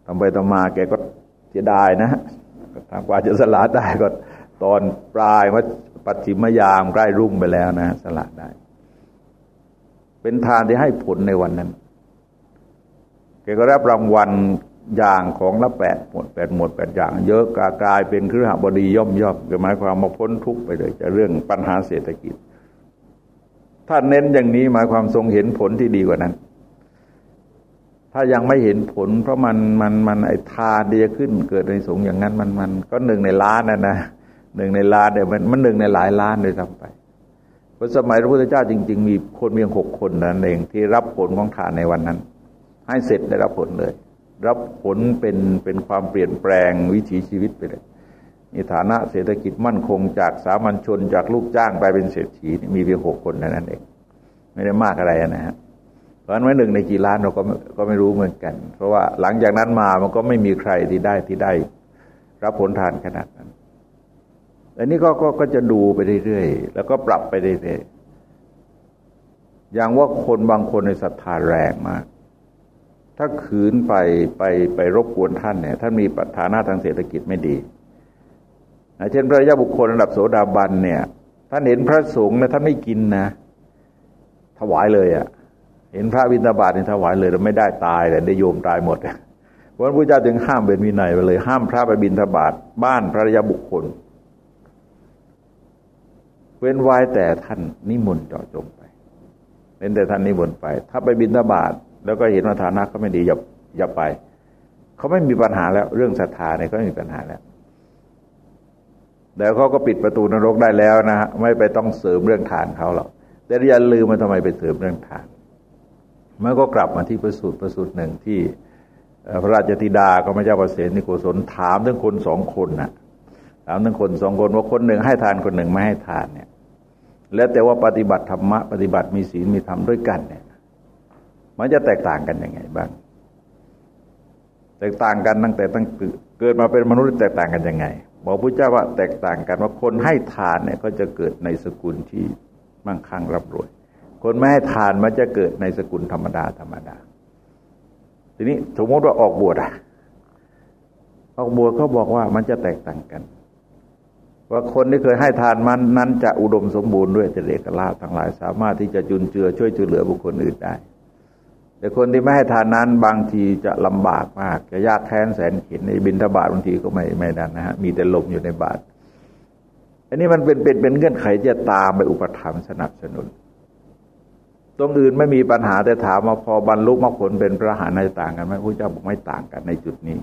ทำไปต่อมาแกก็เสียดายนะทางกว่าจะสละได้ก็ตอนปลายว่าปัจฉิมยามใกล้รุ่งไปแล้วนะสละได้ เป็นทานที่ให้ผลในวันนั้นแกก็รับรางวัล อย่างของละแปดหมดแปดหมดแปดอย่าง เยอะกลายเป็นเครือหบดีย่อมย่อมหมายความมาพ้นทุกไปเลยจะเรื่องปัญหาเศรษฐกิจ ถ้าเน้นอย่างนี้หมายความทรงเห็นผลที่ดีกว่านั้น ถ้ายังไม่เห็นผล เพราะมันมันมันไอ้ทานที่จะขึ้นเกิดในสงอย่างนั้นมันมันก็หนึ่งในล้านนะนะหนึ่งในล้านเนี่ยมันมันหนึ่งในหลายล้านเลยทำไปเพราะสมัยพระพุทธเจ้าจริง ๆ มีคนเพียงหกคนนั่นเองที่รับผลของทานในวันนั้น ให้เสร็จได้รับผลเลย รับผลเป็นเป็นความเปลี่ยนแปลงวิถีชีวิตไปเลยมีฐานะเศรษฐกิจมั่นคงจากสามัญชนจากลูกจ้างไปเป็นเศรษฐีมีเพียงหกคนนั้นเองไม่ได้มากอะไรนะฮะเพราะฉะนั้นหนึ่งในกี่ล้านเราก็ก็ไม่รู้เหมือนกัน เพราะว่าหลังจากนั้นมามันก็ไม่มีใครที่ได้ที่ได้ รับผลทานขนาดนั้นอันนี้ก็ก็ก็จะดูไปเรื่อยๆแล้วก็ปรับไปเรื่อยๆอย่างว่าคนบางคนในศรัทธาแรงมาก ถ้าขืนไปไปไปรบกวนท่านเนี่ยท่านมีปัฐานะทางเศรษฐกิจไม่ดีเช่นพระยาบุคคลระดับโสดาบันเนี่ย ท่านเห็นพระสงฆ์นะท่านไม่กินนะถวายเลยอะ่ะ เห็นพระบิณฑบาตเนี่ยถวายเลยเราไม่ได้ตายแต่ได้โยมตายหมดเพราะพระเจ้าจึงห้ามเป็นวินัยไปเลย ห้ามพระไปบิณฑบาตบ้านพระยาบุคคล เว้นไว้แต่ท่านนิมนต์เจาะจงไปเป็นแต่ท่านนิมนต์ไป ถ้าไปบิณฑบาต แล้วก็เห็นว่าฐานะเขาไม่ดีอย่าอย่าไป เขาไม่มีปัญหาแล้ว เรื่องศรัทธาเนี่ยก็ไม่มีปัญหาแล้วแล้วเขาก็ปิดประตูนรกได้แล้วนะฮะไม่ไปต้องเสริมเรื่องทานเขาหรอกแต่อย่าลืมมันทำไมไปเสริมเรื่องทานมันก็กลับมาที่ประสูตรประสูตรหนึ่งที่พระราชธิดาก็ไม่เจ้าประเสนิโกศลถามทั้งคนสองคนนะถามทั้งคนสองคนว่าคนหนึ่งให้ทานคนหนึ่งไม่ให้ทานเนี่ย แล้วแต่ว่าปฏิบัติธรรมะปฏิบัติมีศีลมีธรรมด้วยกันเนี่ย มันจะแตกต่างกันยังไงบ้าง แตกต่างกันตั้งแต่ตั้งเกิดมาเป็นมนุษย์แตกต่างกันยังไงบอกพระเจ้าว่าแตกต่างกันว่าคนให้ทานเนี่ยก็จะเกิดในสกุลที่มั่งคั่งร่ำรวย คนไม่ให้ทานมันจะเกิดในสกุลธรรมดาธรรมดา ทีนี้สมมติว่าออกบวชอะออกบวชเขาบอกว่ามันจะแตกต่างกัน ว่าคนที่เคยให้ทานมันนั้นจะอุดมสมบูรณ์ด้วยเจริญกลาทั้งหลาย สามารถที่จะจุนเจือช่วยช่วยเหลือบุคคลอื่นได้ แต่คนที่ไม่ให้ทานนั้นบางทีจะลำบากมากจะยากแค้นแสนเข็นในบินทบาทบางทีก็ไม่ไม่นันนะฮะมีแต่ลมอยู่ในบาทอันนี้มันเป็นเป็นเป็นเงื่อนไขจะตามไปอุปถัมภ์สนับสนุนตรงอื่นไม่มีปัญหาแต่ถามมาพอบรรลุมรรคผลเป็นพระหานในต่างกันไหมพระเจ้าบอกไม่ต่างกันในจุดนี้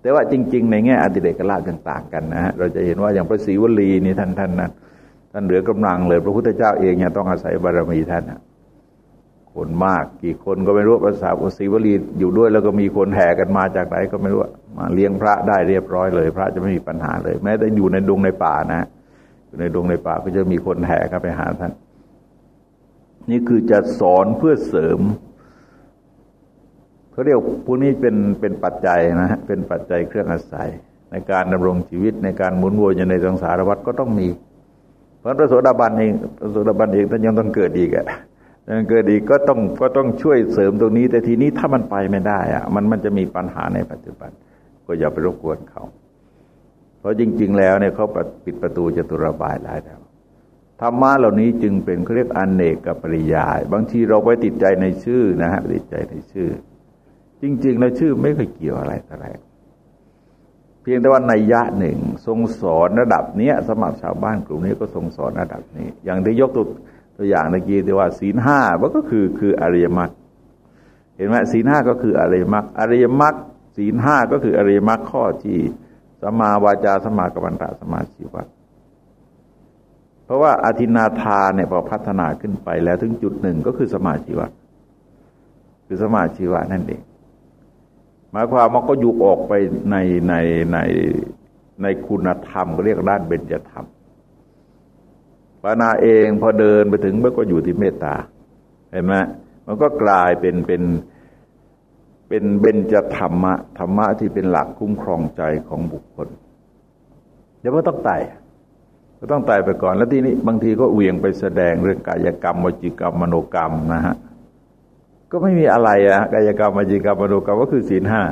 แต่ว่าจริง ๆ ในแง่อติเดกราชต่างกันนะฮะเราจะเห็นว่าอย่างพระศรีวลีนี่ท่านท่านนะท่านเหลือกำลังเลย พระพุทธเจ้าเองเนี่ยต้องอาศัยบารมีท่านนะ คนมาก กี่คนก็ไม่รู้ภาษาอุศิวลีอยู่ด้วย แล้วก็มีคนแห่กันมาจากไหนก็ไม่รู้มาเลี้ยงพระได้เรียบร้อยเลย พระจะไม่มีปัญหาเลย แม้แต่อยู่ในดงในป่านะ อยู่ในดงในป่าก็จะมีคนแห่กันไปหาท่าน นี่คือจะสอนเพื่อเสริมเขาเรียกพวกนี้เป็นเป็นปัจจัยนะฮะเป็นปัจจัยเครื่องอาศัย ในการดำรงชีวิตในการหมุนวนอยู่ในสังสารวัฏก็ต้องมี เพราะพระโสดาบันเองพระโสดาบันเองท่านยังต้องเกิดอีกอะ เกิดอีกก็ต้องก็ต้องช่วยเสริมตรงนี้ แต่ทีนี้ถ้ามันไปไม่ได้อะมันมันจะมีปัญหาในปัจจุบัน ก็อย่าไปรบกวนเขา เพราะจริง ๆ แล้วเนี่ยเขาปิดประตูจะตุระบายหลายแล้วธรรมะเหล่านี้จึงเป็นเขาเรียกอนเนกกับปริยาย บางทีเราไปติดใจในชื่อนะฮะติดใจในชื่อ จริง ๆ แล้วชื่อไม่เคยเกี่ยวอะไรอะไรเพียงแต่ว่าในยะหนึ่ง ทรงสอนระดับเนี้ยสมัครชาวบ้านกลุ่มนี้ก็ทรงสอนระดับนี้ อย่างที่ยกตัว ตัวอย่างเมื่อกี้ที่ว่าศีลห้าก็คือคืออริยมรรคเห็นไหมศีลห้าก็คืออริยมรรคอริยมรรคศีลห้าก็คืออริยมรรคข้อที่สมาวาจาสมากัมมันตะสมาชีวะเพราะว่าอธินาทานเนี่ยพอพัฒนาขึ้นไปแล้วถึงจุดหนึ่งก็คือสมาชีวะคือสมาชีวะนั่นเองหมายความว่าก็ยุกออกไปในในในในคุณธรรมก็เรียกด้านเบญจธรรม ปานาเองพอเดินไปถึงมันก็อยู่ที่เมตตาเห็นไหมมันก็กลายเป็นเป็นเป็นเบญจธรรมะธรรมะที่เป็นหลักคุ้มครองใจของบุคคล เดี๋ยวก็ต้องไตายก็ต้องไตายไปก่อนแล้วทีนี้บางทีก็เวียงไปแสดงเรื่องกายกรรมวจิกรรมมโนกรรมนะฮะก็ไม่มีอะไรอะกายกรรมวจิกรรมมโนกรรมก็คือศีลห้า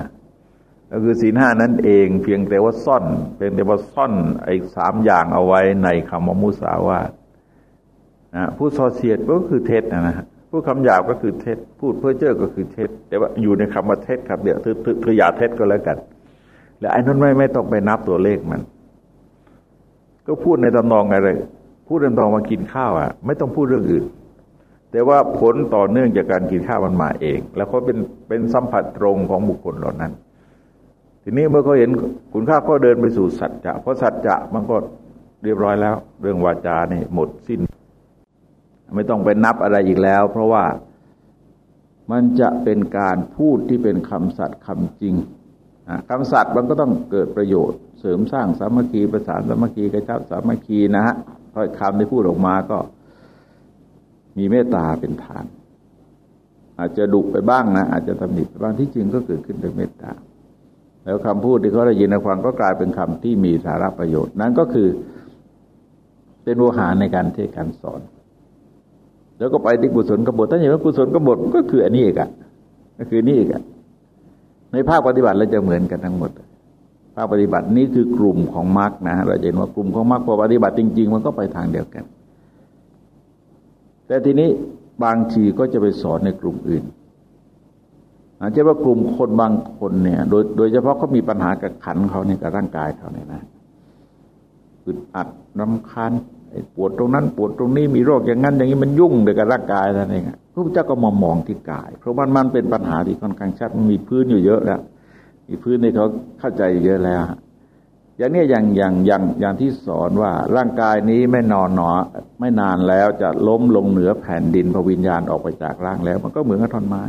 ก็คือศีลห้านั่นเอง เพียงแต่ว่าซ่อน เพียงแต่ว่าซ่อนไอ้สามอย่างเอาไว้ในคำว่ามุสาวาท นะพูดโซเชียตก็คือเท็จนะฮะพูดคำหยาบก็คือเท็จ พูดเพ้อเจ้อก็คือเท็จ แต่ว่าอยู่ในคำว่าเท็จครับเดี๋ยวเธอออย่าเท็จก็แล้วกัน แล้วไอ้นั้นไม่ไม่ต้องไปนับตัวเลขมัน ก็พูดในตำนองอะไร พูดในตำนองมากินข้าวอะ ไม่ต้องพูดเรื่องอื่น แต่ว่าผลต่อเนื่องจากการกินข้าวมันมาเอง แล้วเขาเป็นเป็นสัมผัสตรงของบุคคลเหล่านั้น ทีนี้เมื่อเขาเห็นคุณค่าก็เดินไปสู่สัจจะเพราะสัจจะมันก็เรียบร้อยแล้ว เรื่องวาจานี่หมดสิ้น ไม่ต้องไปนับอะไรอีกแล้ว เพราะว่ามันจะเป็นการพูดที่เป็นคำสัตย์คำจริงคำสัตย์มันก็ต้องเกิดประโยชน์ เสริมสร้างสามัคคีประสานสามัคคีกระชับสามัคคีนะฮะถ้อยคำที่พูดออกมาก็มีเมตตาเป็นฐาน อาจจะดุไปบ้างนะอาจจะตำหนิไปบ้างที่จริงก็เกิดขึ้นด้วยเมตตา แล้วคำพูดที่เขาได้ยินในฟังก็กลายเป็นคำที่มีสาระประโยชน์ นั้นก็คือเป็นวหารในการเทศการสอน แล้วก็ไปที่กุศลกบฏถ้าอย่างว่ากุศลกบฏก็คืออันนี้อีกอะก็คือนี่อีกอะในภาคปฏิบัติเราจะเหมือนกันทั้งหมด ภาคปฏิบัตินี้คือกลุ่มของมรรคนะเราเห็นว่ากลุ่มของมรรคพอปฏิบัติจริง ๆ มันก็ไปทางเดียวกัน แต่ทีนี้บางทีก็จะไปสอนในกลุ่มอื่นอาจจะว่ากลุ่มคนบางคนเนี่ย โดยโดยเฉพาะเขามีปัญหากับขันเขาเนี่ยกับร่างกายเขาเนี่ยนะอึดอัดรำคาญ ปวดตรงนั้น ปวดตรงนี้มีโรคอย่างนั้น อย่างนี้มันยุ่งเลยกับร่างกายนั่นเองพระพุทธเจ้าก็มองมองที่กาย เพราะมันมันเป็นปัญหาที่ค่อนข้างชัดมันมีพื้นอยู่เยอะแล้ว มีพื้นในเขาเข้าใจเยอะแล้วอย่างนี้อย่างอย่างอย่างอย่างที่สอนว่าร่างกายนี้ไม่นอนหนอ ไม่นานแล้วจะล้มลงเหนือแผ่นดินพระวิญญาณออกไปจากร่างแล้ว มันก็เหมือนกับท่อนไม้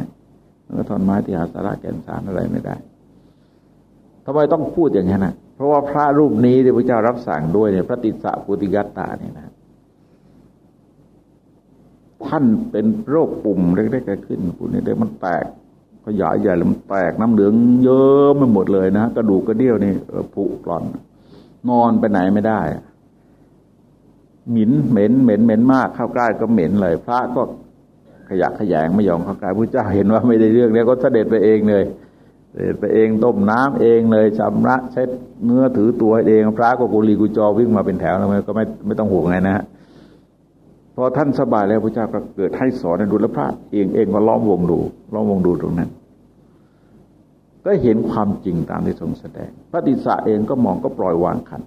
มือนกับท่อนไม้ที่หาสาระแก่นสารอะไรไม่ได้ทำไมต้องพูดอย่างนี้นะ ราะว่าพระรูปนี้ที่พระเจ้ารับสั่งด้วยเนี่ย พระติสสะปุติกัตตาเนี่ยนะท่านเป็นโรคปุ่มเล็กๆขึ้นปุ่มนี้เด็กมันแตกขยายใหญ่แล้วมันแตกน้ำเหลืองเยอะไปหมดเลยนะกระดูกกระเดี่ยวนี่ผุกร่อน นอนไปไหนไม่ได้หมิ่นเหม็นเหม็นเหม็นมากเข้าใกล้ก็เหม็นเลย พระก็ขยะขยงไม่ยอมเข้าใกล้พระเจ้าเห็นว่าไม่ได้เรื่องแล้วก็เสด็จไปเองเลย ไปเองต้มน้ำเองเลยชำระเช็ดเนื้อถือตัวเองพระก็กุลีกุจอวิ่งมาเป็นแถวแล้วมันก็ไม่ไม่ต้องห่วงไงนะฮะพอท่านสบายแล้วพระเจ้าก็เกิดให้สอนดูแลพระเองเองก็ล้อมวงดูล้อมวงดูตรงนั้น ก็เห็นความจริงตามที่ทรงแสดง พระติสะเองก็มองก็ปล่อยวางขัน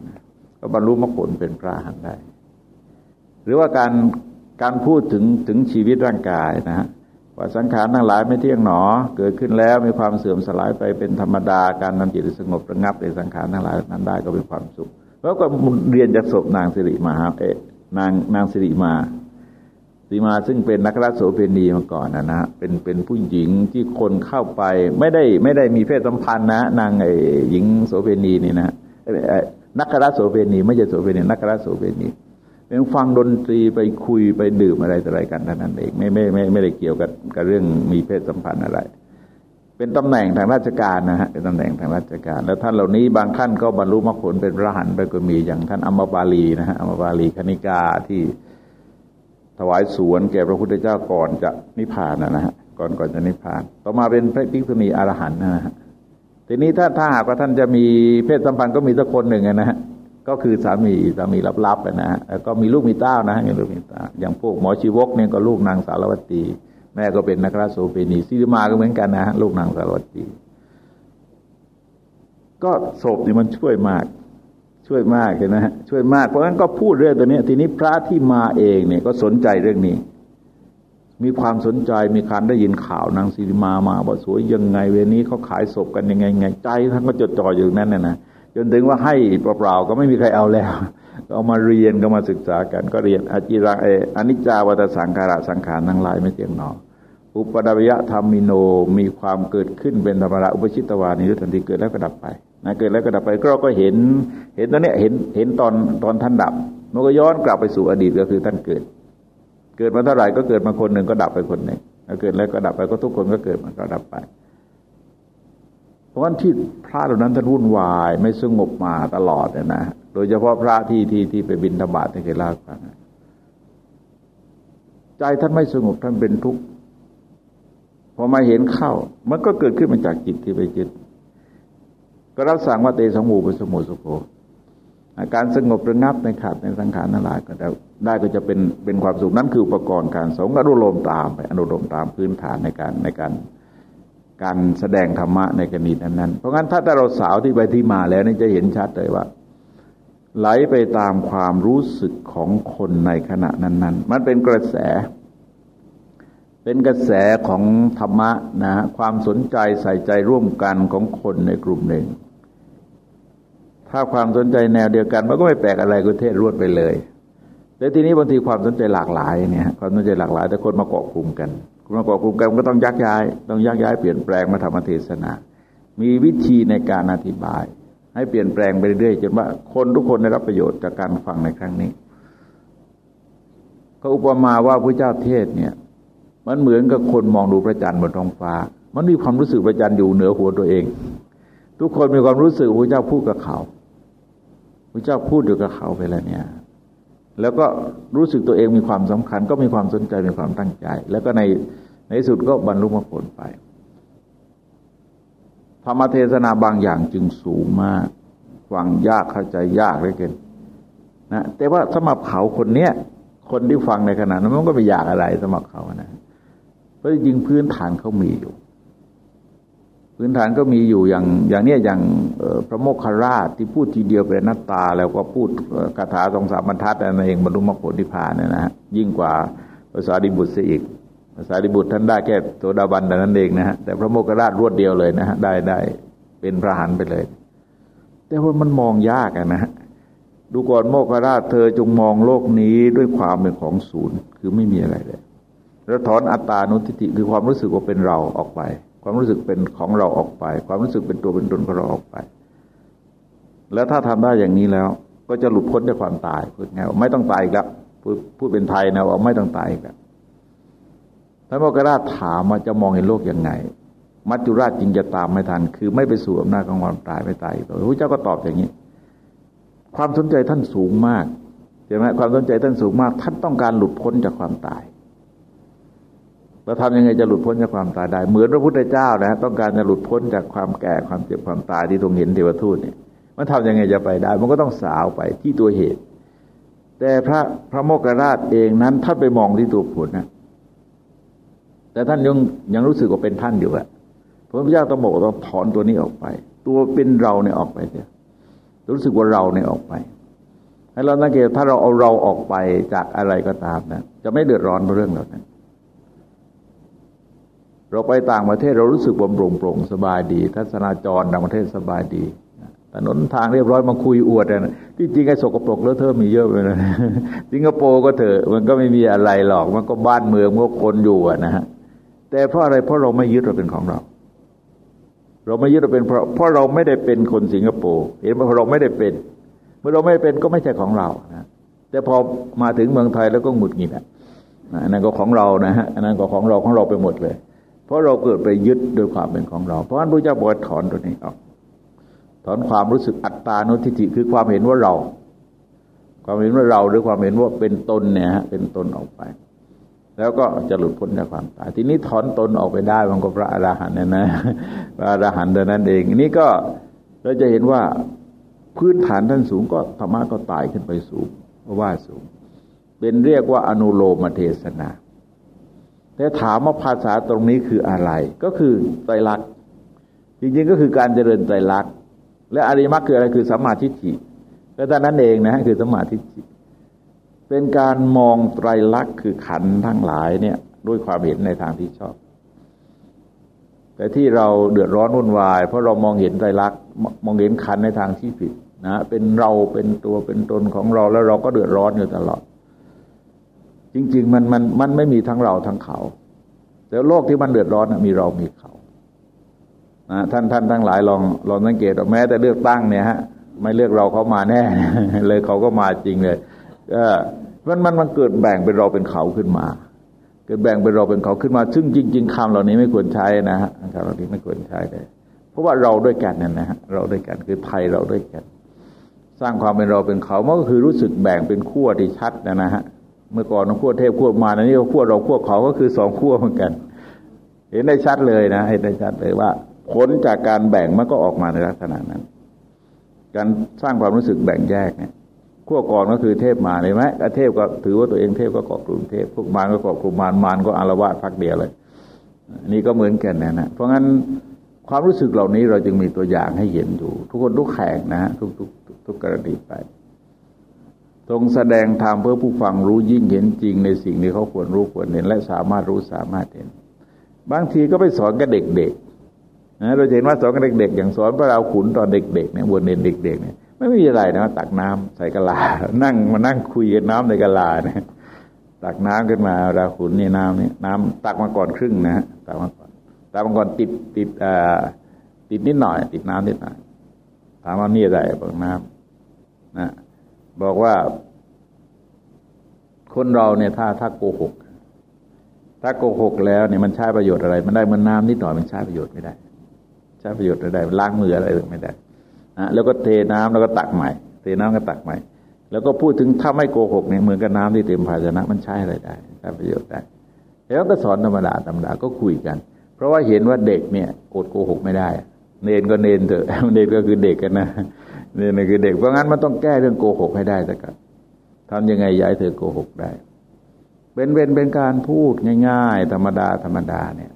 ก็บรรลุมรรคผลเป็นพระหันได้ หรือว่าการการพูดถึงถึงชีวิตร่างกายนะฮะ ว่าสังขารทั้งหลายไม่เที่ยงหนอ เกิดขึ้นแล้วมีความเสื่อมสลายไปเป็นธรรมดาการนำจิตสงบระงับในสังขารทั้งหลายนั้นได้ก็เป็นความสุขแล้วก็เรียนจากศพนางสิริมาเอ๊นางนางสิริมาสิมาซึ่งเป็นนักรักโสเพณีมาก่อนนะนะเป็นเป็นผู้หญิงที่คนเข้าไป ไม่ได้ไม่ได้มีเพศสัมพันธ์นะ นางไอ้หญิงโสเพณีนี่นะนักรักโสเพณีไม่ใช่โสเพณีนักรักโสเพณี เป็นฟังดนตรีไปคุยไปดื่มอะไรต่ออะไรกันนั่นเองไม่ไม่ไม่ไม่ได้เกี่ยวกับกับเรื่องมีเพศสัมพันธ์อะไร เป็นตำแหน่งทางราชการนะฮะเป็นตำแหน่งทางราชการ แล้วท่านเหล่านี้บางท่านก็บรรลุมรรคผลเป็นพระหันไปก็มีอย่างท่านอมบาลีนะฮะอมบาลีคณิกาที่ถวายสวนแก่พระพุทธเจ้าก่อนจะนิพพานนะฮะก่อนก่อนจะนิพพาน ต่อมาเป็นพระภิกษุณีอรหันต์นะฮะทีนี้ถ้าถ้าหากว่าท่านจะมีเพศสัมพันธ์ก็มีสักคนหนึ่งนะฮะ ก็คือสามีสามีลับๆนะฮะแล้วก็มีลูกมีเต้านะฮะมีลูกมีเต้าอย่างพวกหมอชีวกเนี่ยก็ลูกนางสารวัตรีแม่ก็เป็นนักราโสเภณีซิริมาก็เหมือนกันนะฮะลูกนางสารวัตรีก็ศพนี่มันช่วยมาก ช่วยมากเลยนะฮะช่วยมากเพราะงั้นก็พูดเรื่องตัวนี้ทีนี้พระที่มาเองเนี่ยก็สนใจเรื่องนี้ มีความสนใจมีการได้ยินข่าวนางสิริมามาว่าสวยยังไง เวนี้เขาขายศพกันยังไงไงใจท่านก็จดจ่ออยู่นั่นน่ะนะ จนถึงว่าให้เปล่าๆก็ไม่มีใครเอาแล้วเอามาเรียนก็มาศึกษากันก็เรียนอจิระเออนิจจาวัตสังขาระสังขารทั้งหลายไม่เที่ยงหนออุปดาวยะธรรมิโนมีความเกิดขึ้นเป็นธรรมะอุปชิตวานิรุตันติเกิดแล้วก็ดับไปนะเกิดแล้วก็ดับไปเราก็เห็น เห็นตอนนี้เห็นเห็นตอนตอนท่านดับมันก็ย้อนกลับไปสู่อดีตก็คือท่านเกิด เกิดมาเท่าไหร่ก็เกิดมาคนหนึ่งก็ดับไปคนหนึ่งเกิดแล้วก็ดับไปก็ทุกคนก็เกิดมันก็ดับไป เพราะฉะนั้นที่พระเหล่านั้นท่านวุ่นวาย ไม่สงบมาตลอดนะโดยเฉพาะพระที่ที่ที่ไปบินธบาตที่เคยเล่ากันใจท่านไม่สงบท่านเป็นทุกข์พอมาเห็นเข้า มันก็เกิดขึ้นมาจากจิตที่ไปจิต ก็รับสั่งว่าเตสังมูปสมุสุโขอาการสงบระงับในขาดในสังขารนั่นแหละก็ได้ก็จะเป็นเป็นความสุขนั่นคืออุปกรณ์การสงอนุโลมตามไปอนุโลมตามพื้นฐานในการในการ การแสดงธรรมะในกรณีนั้นๆ เพราะงั้นถ้าเราสาวที่ไปที่มาแล้วนี่จะเห็นชัดเลยว่า ไหลไปตามความรู้สึกของคนในขณะนั้น ๆ มันเป็นกระแส เป็นกระแสของธรรมะนะความสนใจใส่ใจร่วมกันของคนในกลุ่มหนึ่ง ถ้าความสนใจแนวเดียวกันมันก็ไม่แปลกอะไรก็เทศรวดไปเลย แต่ทีนี้บางทีความสนใจหลากหลายเนี่ยความสนใจหลากหลาย แต่คนมาเกาะกลุ่มกันคนมาเกาะกลุ่มกันก็ต้องยักย้าย ต้องยักย้ายเปลี่ยนแปลงมาทำเทศนา มีวิธีในการอธิบาย ให้เปลี่ยนแปลงไปเรื่อยๆจนว่าคนทุกคนได้รับประโยชน์จากการฟังในครั้งนี้ ก็อุปมาว่าพระเจ้าเทศเนี่ย มันเหมือนกับคนมองดูพระจันทร์บนท้องฟ้า มันมีความรู้สึกพระจันทร์อยู่เหนือหัวตัวเอง ทุกคนมีความรู้สึกพระเจ้าพูดกับเขาพระเจ้าพูดอยู่กับเขาไปแล้วเนี่ย แล้วก็รู้สึกตัวเองมีความสำคัญ ก็มีความสนใจมีความตั้งใจ แล้วก็ในในสุดก็บรรลุมรรคผลไป ธรรมเทศนาบางอย่างจึงสูงมากฟังยากเข้าใจยากเลยเกินนะแต่ว่าสำหรับเขาคนเนี้ยคนที่ฟังในขณะนั้นมันก็ไม่อยากอะไรสำหรับเขานะเพราะจริงพื้นฐานเขามีอยู่ พื้นฐานก็มีอยู่อย่างอย่างเนี้ยอย่างพระโมคคราชที่พูดทีเดียวเป็นนัตตา แล้วก็พูดคาถาสองสามบรรทัดนั่นเองบรรลุมรรคผลนิพพานเนี่ยนะฮะยิ่งกว่าภาษาดิบุตรเสียอีกภาษาดิบุตรท่านได้แค่โสดาบันแต่นั้นเองนะฮะแต่พระโมคคราชรวดเดียวเลยนะฮะได้ได้เป็นพระหันไปเลย แต่ว่ามันมองยากนะฮะดูก่อนโมคคราชเธอจงมองโลกนี้ด้วยความเป็นของศูนย์คือไม่มีอะไรเลยแล้วถอนอัตตานุทิฏฐิคือความรู้สึกว่าเป็นเราออกไป ความรู้สึกเป็นของเราออกไป ความรู้สึกเป็นตัวเป็นตนของเราออกไป แล้วถ้าทำได้อย่างนี้แล้ว ก็จะหลุดพ้นจากความตายพูดง่ายไม่ต้องตายอีกแล้วพูดเป็นไทยนะว่าไม่ต้องตายอีกแล้วพระโมคคัลลาถามว่าจะมองเห็นโลกยังไง มัจจุราชจริงจะตามไม่ทัน คือไม่ไปสู่อำนาจของความตายไม่ตายตัวพระเจ้าก็ตอบอย่างนี้ ความสนใจท่านสูงมากใช่ไหมความสนใจท่านสูงมาก ท่านต้องการหลุดพ้นจากความตาย เราทำยังไงจะหลุดพ้นจากความตายได้ เหมือนพระพุทธเจ้านะต้องการจะหลุดพ้นจากความแก่ความเจ็บความตายที่ทรงเห็นเทวทูตเนี่ยมันทำยังไงจะไปได้ มันก็ต้องสาวไปที่ตัวเหตุ แต่พระพระโมคคราชเองนั้นท่านไปมองที่ตัวผลนะแต่ท่านยังยังรู้สึกว่าเป็นท่านอยู่อะพระพุทธเจ้าต้องบอกว่าต้องถอนตัวนี้ออกไป ตัวเป็นเราเนี่ยออกไปเถอะรู้สึกว่าเราเนี่ยออกไปให้เราสังเกตถ้าเราเอาเราออกไปจากอะไรก็ตามนะจะไม่เดือดร้อนเรื่องเหล่านั้น เราไปต่างประเทศเรารู้สึกบ่มโปร่งโปร่งสบายดี ทัศนาจรต่างประเทศสบายดีถนนทางเรียบร้อยมาคุยอวดนะที่จริงไอ้สกปรกเลอะเทอมีเยอะไปเลยสิงคโปร์ก็เถอะมันก็ไม่มีอะไรหรอก มันก็บ้านเมืองมันก็คนอยู่นะฮะแต่เพราะอะไรเพราะเราไม่ยึดเราเป็นของเรา เราไม่ยึดเราเป็นเพราะเพราะเราไม่ได้เป็นคนสิงคโปร์เห็นไหมเราไม่ได้เป็น เมื่อเราไม่เป็นก็ไม่ใช่ของเรานะแต่พอมาถึงเมืองไทยแล้วก็หงุดหงิดอะอันนั้นก็ของเรานะฮะอันนั้นก็ของเราของเราไปหมดเลย เพราะเราเกิดไปยึดด้วยความเป็นของเรา เพราะฉะนั้นพระเจ้าบอกถอนตัวนี้ออก ถอนความรู้สึกอัตตานุทิฏฐิคือความเห็นว่าเรา ความเห็นว่าเราหรือความเห็นว่าเป็นตนเนี่ยฮะเป็นตนออกไป แล้วก็จะหลุดพ้นจากความตาย ทีนี้ถอนตนออกไปได้มันก็พระอราหันต์นะนะพระอราหันต์เท่านั้นเองนี้ก็เราจะเห็นว่าพื้นฐานท่านสูงก็ธรรมะก็ตายขึ้นไปสูงเพราะว่าสูง เป็นเรียกว่าอนุโลมเทศนา แต่ถามว่าภาษาตรงนี้คืออะไร ก็คือไตรลักษณ์จริงๆก็คือการเจริญไตรลักษณ์และอริยมรรคคืออะไรคือสัมมาทิฏฐิก็แต่นั้นเองนะคือสัมมาทิฏฐิเป็นการมองไตรลักษณ์คือขันทั้งหลายเนี่ย ด้วยความเห็นในทางที่ชอบ แต่ที่เราเดือดร้อนวุ่นวาย เพราะเรามองเห็นไตรลักษณ์มองเห็นขันในทางที่ผิดนะเป็นเราเป็นตัวเป็นตนของเราแล้วเราก็เดือดร้อนอยู่ตลอด จริง ๆ มันมันมันไม่มีทั้งเราทั้งเขา แต่โลกที่มันเดือดร้อนมีเรามีเขานะท่านท่านทั้งหลายลองลองสังเกตแม้แต่เลือกตั้งเนี่ยฮะ ไม่เลือกเราเขามาแน่ เลยเขาก็มาจริงเลยก็มันมันมันเกิดแบ่งเป็นเราเป็นเขาขึ้นมา เกิดแบ่งเป็นเราเป็นเขาขึ้นมา ซึ่งจริง ๆคำเหล่านี้ไม่ควรใช้นะฮะคำเหล่านี้ไม่ควรใช้เลยเพราะว่าเราด้วยกันนั่นนะฮะเราด้วยกันคือไทยเราด้วยกัน สร้างความเป็นเราเป็นเขามันก็คือรู้สึกแบ่งเป็นขั้วที่ชัดนะนะฮะ เมื่อก่อนขั้วเทพขั้วมานะนี่ขั้วเราขั้วเขาก็คือสองขั้วเหมือนกัน เห็นได้ชัดเลยนะเห็นได้ชัดเลยว่า ผลจากการแบ่งมันก็ออกมาในลักษณะนั้น การสร้างความรู้สึกแบ่งแยกเนี่ยขั้วก่อนก็คือเทพมาเลยไหมเทพก็ถือว่าตัวเองเทพก็เกาะกลุ่มเทพพวกมารก็เกาะกลุ่มมารมารก็อารวาสพักเดียวเลยนี่ก็เหมือนกันนะนะเพราะงั้นความรู้สึกเหล่านี้เราจึงมีตัวอย่างให้เห็นอยู่ ทุกคนทุกแข่งนะฮะทุกทุกทุกกรณีไป ทรงแสดงธรรมเพื่อผู้ฟังรู้ยิ่งเห็นจริงในสิ่งที่เขาควรรู้ควรเห็น และสามารถรู้สามารถเห็น บางทีก็ไปสอนกับเด็กๆนะเราเห็นว่าสอนกับเด็ก ๆ อย่างสอนพระเราขุนตอนเด็กๆเนี่ยบนเรียนเด็ก ๆ เนี่ยไม่มีอะไรนะตักน้ำใส่กะลา นั่งมานั่งคุยกันน้ำในกะลาเนี่ยตักน้ำขึ้นมาราขุนนี่น้ำนี่น้ำตักมาก่อนครึ่งนะตักมาก่อนตักมาก่อนติดติดอ่าติดนิดหน่อย ติดน้ำนิดหน่อยถามว่านี่อะไรบอกน้ำนะ บอกว่า คนเราเนี่ยถ้าถ้าโกหก ถ้าโกหกแล้วเนี่ยมันใช้ประโยชน์อะไร มันได้มันน้ำนิดหน่อยมันใช้ประโยชน์ไม่ได้ ใช้ประโยชน์ไม่ได้ล้างมืออะไรไม่ได้นะแล้วก็เทน้ำแล้วก็ตักใหม่ เทน้ำก็ตักใหม่ แล้วก็พูดถึงถ้าไม่โกหกเนี่ยเหมือนกับน้ำที่เต็มภาชนะ มันใช้อะไรได้ใช้ประโยชน์ได้ แล้วก็สอนธรรมดาธรรมดาก็คุยกัน เพราะว่าเห็นว่าเด็กเนี่ยอดโกหกไม่ได้ เนนก็เนนเถอะเนนก็คือเด็กกันนะ นี่นี่คือเด็กเพราะงั้นมันต้องแก้เรื่องโกหกให้ได้แต่กันทำยังไงย้ายเธอโกหกได้ เป็นเป็นเป็นการพูดง่าย ๆ ธรรมดาธรรมดาเนี่ย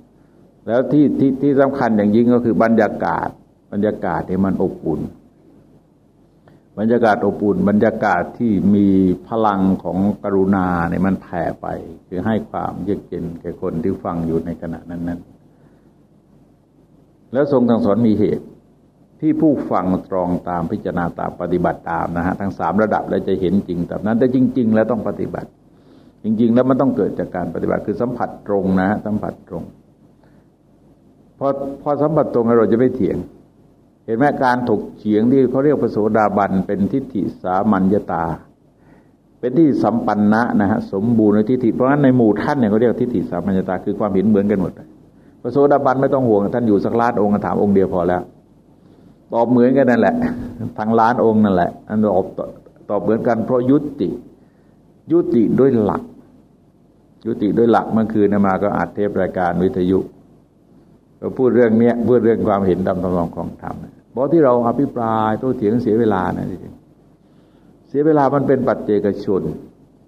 แล้วที่ที่ที่สำคัญอย่างยิ่งก็คือบรรยากาศ บรรยากาศที่มันอบอุ่นบรรยากาศอบอุ่นบรรยากาศที่มีพลังของกรุณาเนี่ยมันแผ่ไป คือให้ความเยือกเย็นแก่คนที่ฟังอยู่ในขณะนั้นนั้นแล้วทรงทางสอนมีเหตุ ที่ผู้ฟังตรองตามพิจารณาตามปฏิบัติตามนะฮะทั้งสามระดับแล้วจะเห็นจริงแบบนั้น แต่จริง ๆ แล้วต้องปฏิบัติ จริง ๆ แล้วมันต้องเกิดจากการปฏิบัติคือสัมผัสตรงนะฮะสัมผัสตรงพอพอสัมผัสตรงเราจะไม่เถียง เห็นไหมการถกเฉียงที่เขาเรียกพระโสดาบันเป็นทิฏฐิสามัญญตา เป็นที่สัมปันนะนะฮะสมบูรณ์ในทิฏฐิเพราะฉะนั้นในหมู่ท่านเนี่ยเขาเรียกทิฏฐิสามัญญตาคือความเห็นเหมือนกันหมดพระโสดาบันไม่ต้องห่วงท่านอยู่สักล้านองค์ถามองค์เดียวพอแล้ว ตอบเหมือนกันนั่นแหละทางล้านองค์นั่นแหละอันตอบตอบเหมือนกันเพราะยุติ ยุติด้วยหลัก ยุติด้วยหลักเมื่อคืนมาก็อัดเทปรายการวิทยุเราพูดเรื่องเนี้ยพูดเรื่องความเห็นตามตำรองของธรรมเพราะที่เราอภิปรายโต้เถียงเสียเวลานะจริงเสียเวลามันเป็นปัจเจกชน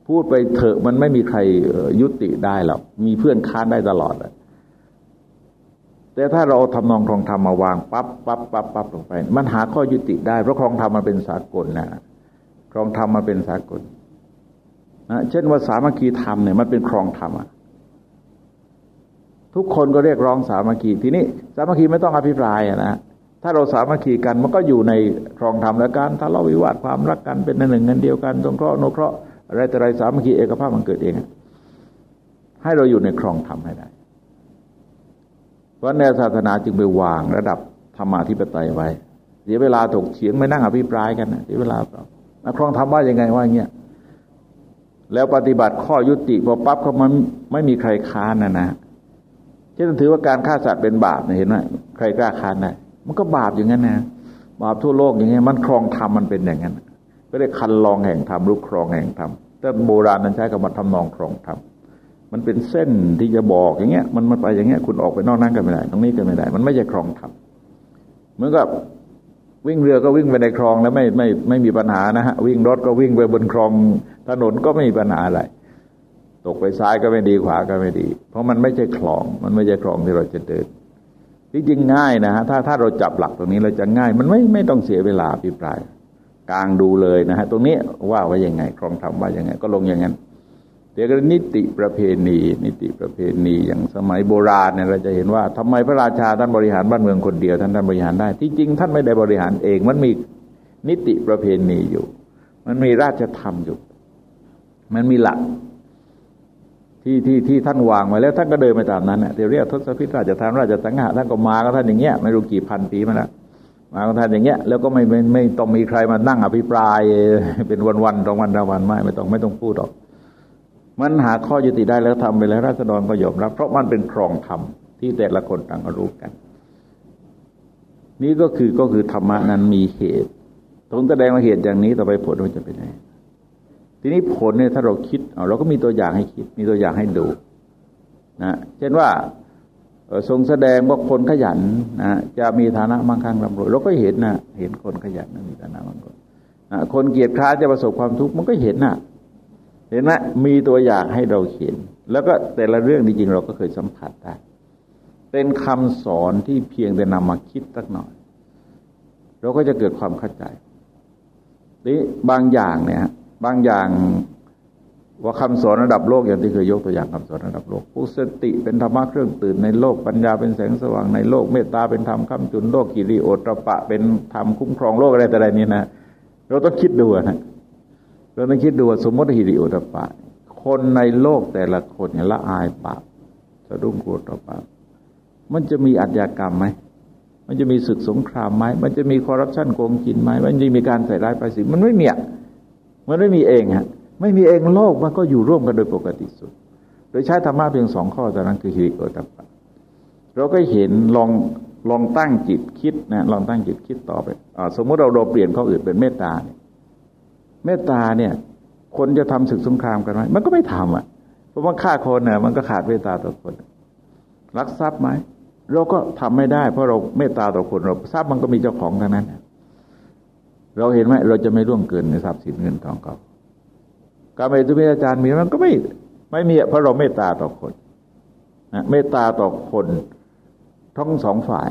พูดไปเถอะมันไม่มีใครยุติได้หรอกมีเพื่อนค้านได้ตลอดเลย แต่ถ้าเราทำนองครองธรรมมาวางปั๊บปั๊บปั๊บปั๊บลงไป มันหาข้อยุติได้เพราะครองธรรมมันเป็นสากลนะครองธรรมมันเป็นสากลนะเช่นว่าสามัคคีธรรมเนี่ยมันเป็นครองธรรมอะทุกคนก็เรียกร้องสามัคคีทีนี้สามัคคีไม่ต้องอภิปรายนะถ้าเราสามัคคีกันมันก็อยู่ในครองธรรมและการทะเลาะวิวาทความรักกันเป็นหนึ่งเงินเดียวกันสงเคราะห์โนเคราะห์อะไรแต่ไรสามัคคีเอกภาพมันเกิดเอง ให้เราอยู่ในครองธรรมให้ได้ เพราะแนวศาสนาจึงไปวางระดับธรรมาธิปไตยไว้ เสียเวลาถกเฉียงไม่นั่งอภิปรายกันนะเสียเวลาเปล่านักครองธรรมว่ายังไงว่าอย่างเงี้ยแล้วปฏิบัติข้อยุติพอปั๊บเขามันไม่มีใครค้านนะนะเช่นถือว่าการฆ่าสัตว์เป็นบาปเห็นไหมใครกล้าค้านได้มันก็บาปอย่างนั้นนะบาปทั่วโลกอย่างเงี้ยมันครองธรรมมันเป็นอย่างนั้นก็ได้คันลองแห่งธรรมรูปครองแห่งธรรมแต่โบราณนั้นใช้คำว่าทำนองครองธรรม มันเป็นเส้นที่จะบอกอย่างเงี้ย มันมันไปอย่างเงี้ย คุณออกไปนอกนั้นก็ไม่ได้ ตรงนี้ก็ไม่ได้ มันไม่ใช่คลองธรรมเหมือนกับวิ่งเรือก็วิ่งไปในคลองแล้วไม่ไม่ไม่มีปัญหานะฮะวิ่งรถก็วิ่งไปบนคลองถนนก็ไม่มีปัญหาอะไรตกไปซ้ายก็ไม่ดีขวาก็ไม่ดี เพราะมันไม่ใช่คลอง มันไม่ใช่คลองที่เราจะเดินที่จริงง่ายนะฮะถ้าถ้าเราจับหลักตรงนี้เราจะง่าย มันไม่ไม่ต้องเสียเวลาพิปรายกลางดูเลยนะฮะตรงนี้ว่าไว้ยังไงครองธรรมว่ายังไง ก็ลงอย่างนั้น เดี๋ยวก็นิติประเพณี นิติประเพณีอย่างสมัยโบราณเนี่ยเราจะเห็นว่าทำไมพระราชาท่านบริหารบ้านเมืองคนเดียวท่านท่านบริหารได้ ที่จริงท่านไม่ได้บริหารเอง มันมีนิติประเพณีอยู่ มันมีราชธรรมอยู่ มันมีหลักที่ที่ที่ท่านวางไว้แล้วท่านก็เดินไปตามนั้นเนียเรียกทศพิธราชธรรมราชสังหะท่านก็มาก็ท่านอย่างเงี้ยไม่รู้กี่พันปีมาแล้วมาก็ท่านอย่างเงี้ยแล้วก็ไม่ไม่ไม่ต้องมีใครมานั่งอภิปรายเป็นวันวันตองวันตะวันไม่ไม่ต้องไม่ต้องพูดหรอก มันหาข้อยุติได้แล้วทำไปแล้วราษฎรก็ยอมรับ เพราะมันเป็นครองธรรมที่แต่ละคนต่างรู้กัน นี่ก็คือก็คือธรรมะนั้นมีเหตุตรงแสดงว่าเหตุอย่างนี้ต่อไปผลมันจะเป็นไงทีนี้ผลเนี่ยถ้าเราคิดเอาเราก็มีตัวอย่างให้คิด มีตัวอย่างให้ดูนะเช่นว่าทรงแสดงว่าคนขยันนะจะมีฐานะมั่งคั่งร่ำรวยเราก็เห็นนะเห็นคนขยันนะมีฐานะมั่งคั่งคนเกียจคร้านจะประสบความทุกข์มันก็เห็นนะ เห็นไหมมีตัวอย่างให้เราเห็น แล้วก็แต่ละเรื่องจริงๆเราก็เคยสัมผัสได้ เป็นคำสอนที่เพียงแต่นำมาคิดสักหน่อย เราก็จะเกิดความเข้าใจนี่บางอย่างเนี่ยบางอย่างว่าคำสอนระดับโลกอย่างที่เคยยกตัวอย่างคำสอนระดับโลกผู้สติเป็นธรรมะเครื่องตื่นในโลกปัญญาเป็นแสงสว่างในโลกเมตตาเป็นธรรมคำจุนโลกกิริโอตรปะ เป็นธรรมคุ้มครองโลกอะไรแต่ไรนี่นะเราต้องคิดดูนะ เราต้องคิดดูว่าสมมติฮิริโอตปะ คนในโลกแต่ละคนเนี่ยละอายบาปสะดุ้งกลัวต่อบาปมันจะมีอัจญากรรมไหม มันจะมีศึกสงครามไหม มันจะมีคอร์รัปชันโกงกินไหม มันจะมีการใส่ร้ายภาษีมันไม่มีมันไม่มีเองฮะ ไม่มีเองโลกมันก็อยู่ร่วมกันโดยปกติสุด โดยใช้ธรรมะเพียงสองข้อแต่นั้นคือฮิริโอตปะ เราก็เห็นลองลองตั้งจิตคิดนะลองตั้งจิตคิดต่อไปอสมมติเราเราเปลี่ยนข้ออื่นเป็นเมตตาเนี่ย เมตตาเนี่ย คนจะทำศึกสงครามกันไหมมันก็ไม่ทำอะ เพราะว่าฆ่าคนเนี่ยมันก็ขาดเมตตาต่อคนรักทรัพย์ไหมเราก็ทำไม่ได้ เพราะเราเมตตาต่อคนเราทรัพย์มันก็มีเจ้าของทั้งนั้น เราเห็นไหมเราจะไม่ร่วงเกินในทรัพย์สินเงินทองเขาการเมตตุเมอาจารย์มีมันก็ไม่ไม่มีเพราะเราเมตตาต่อคนนะเมตตาต่อคนทั้งสองฝ่าย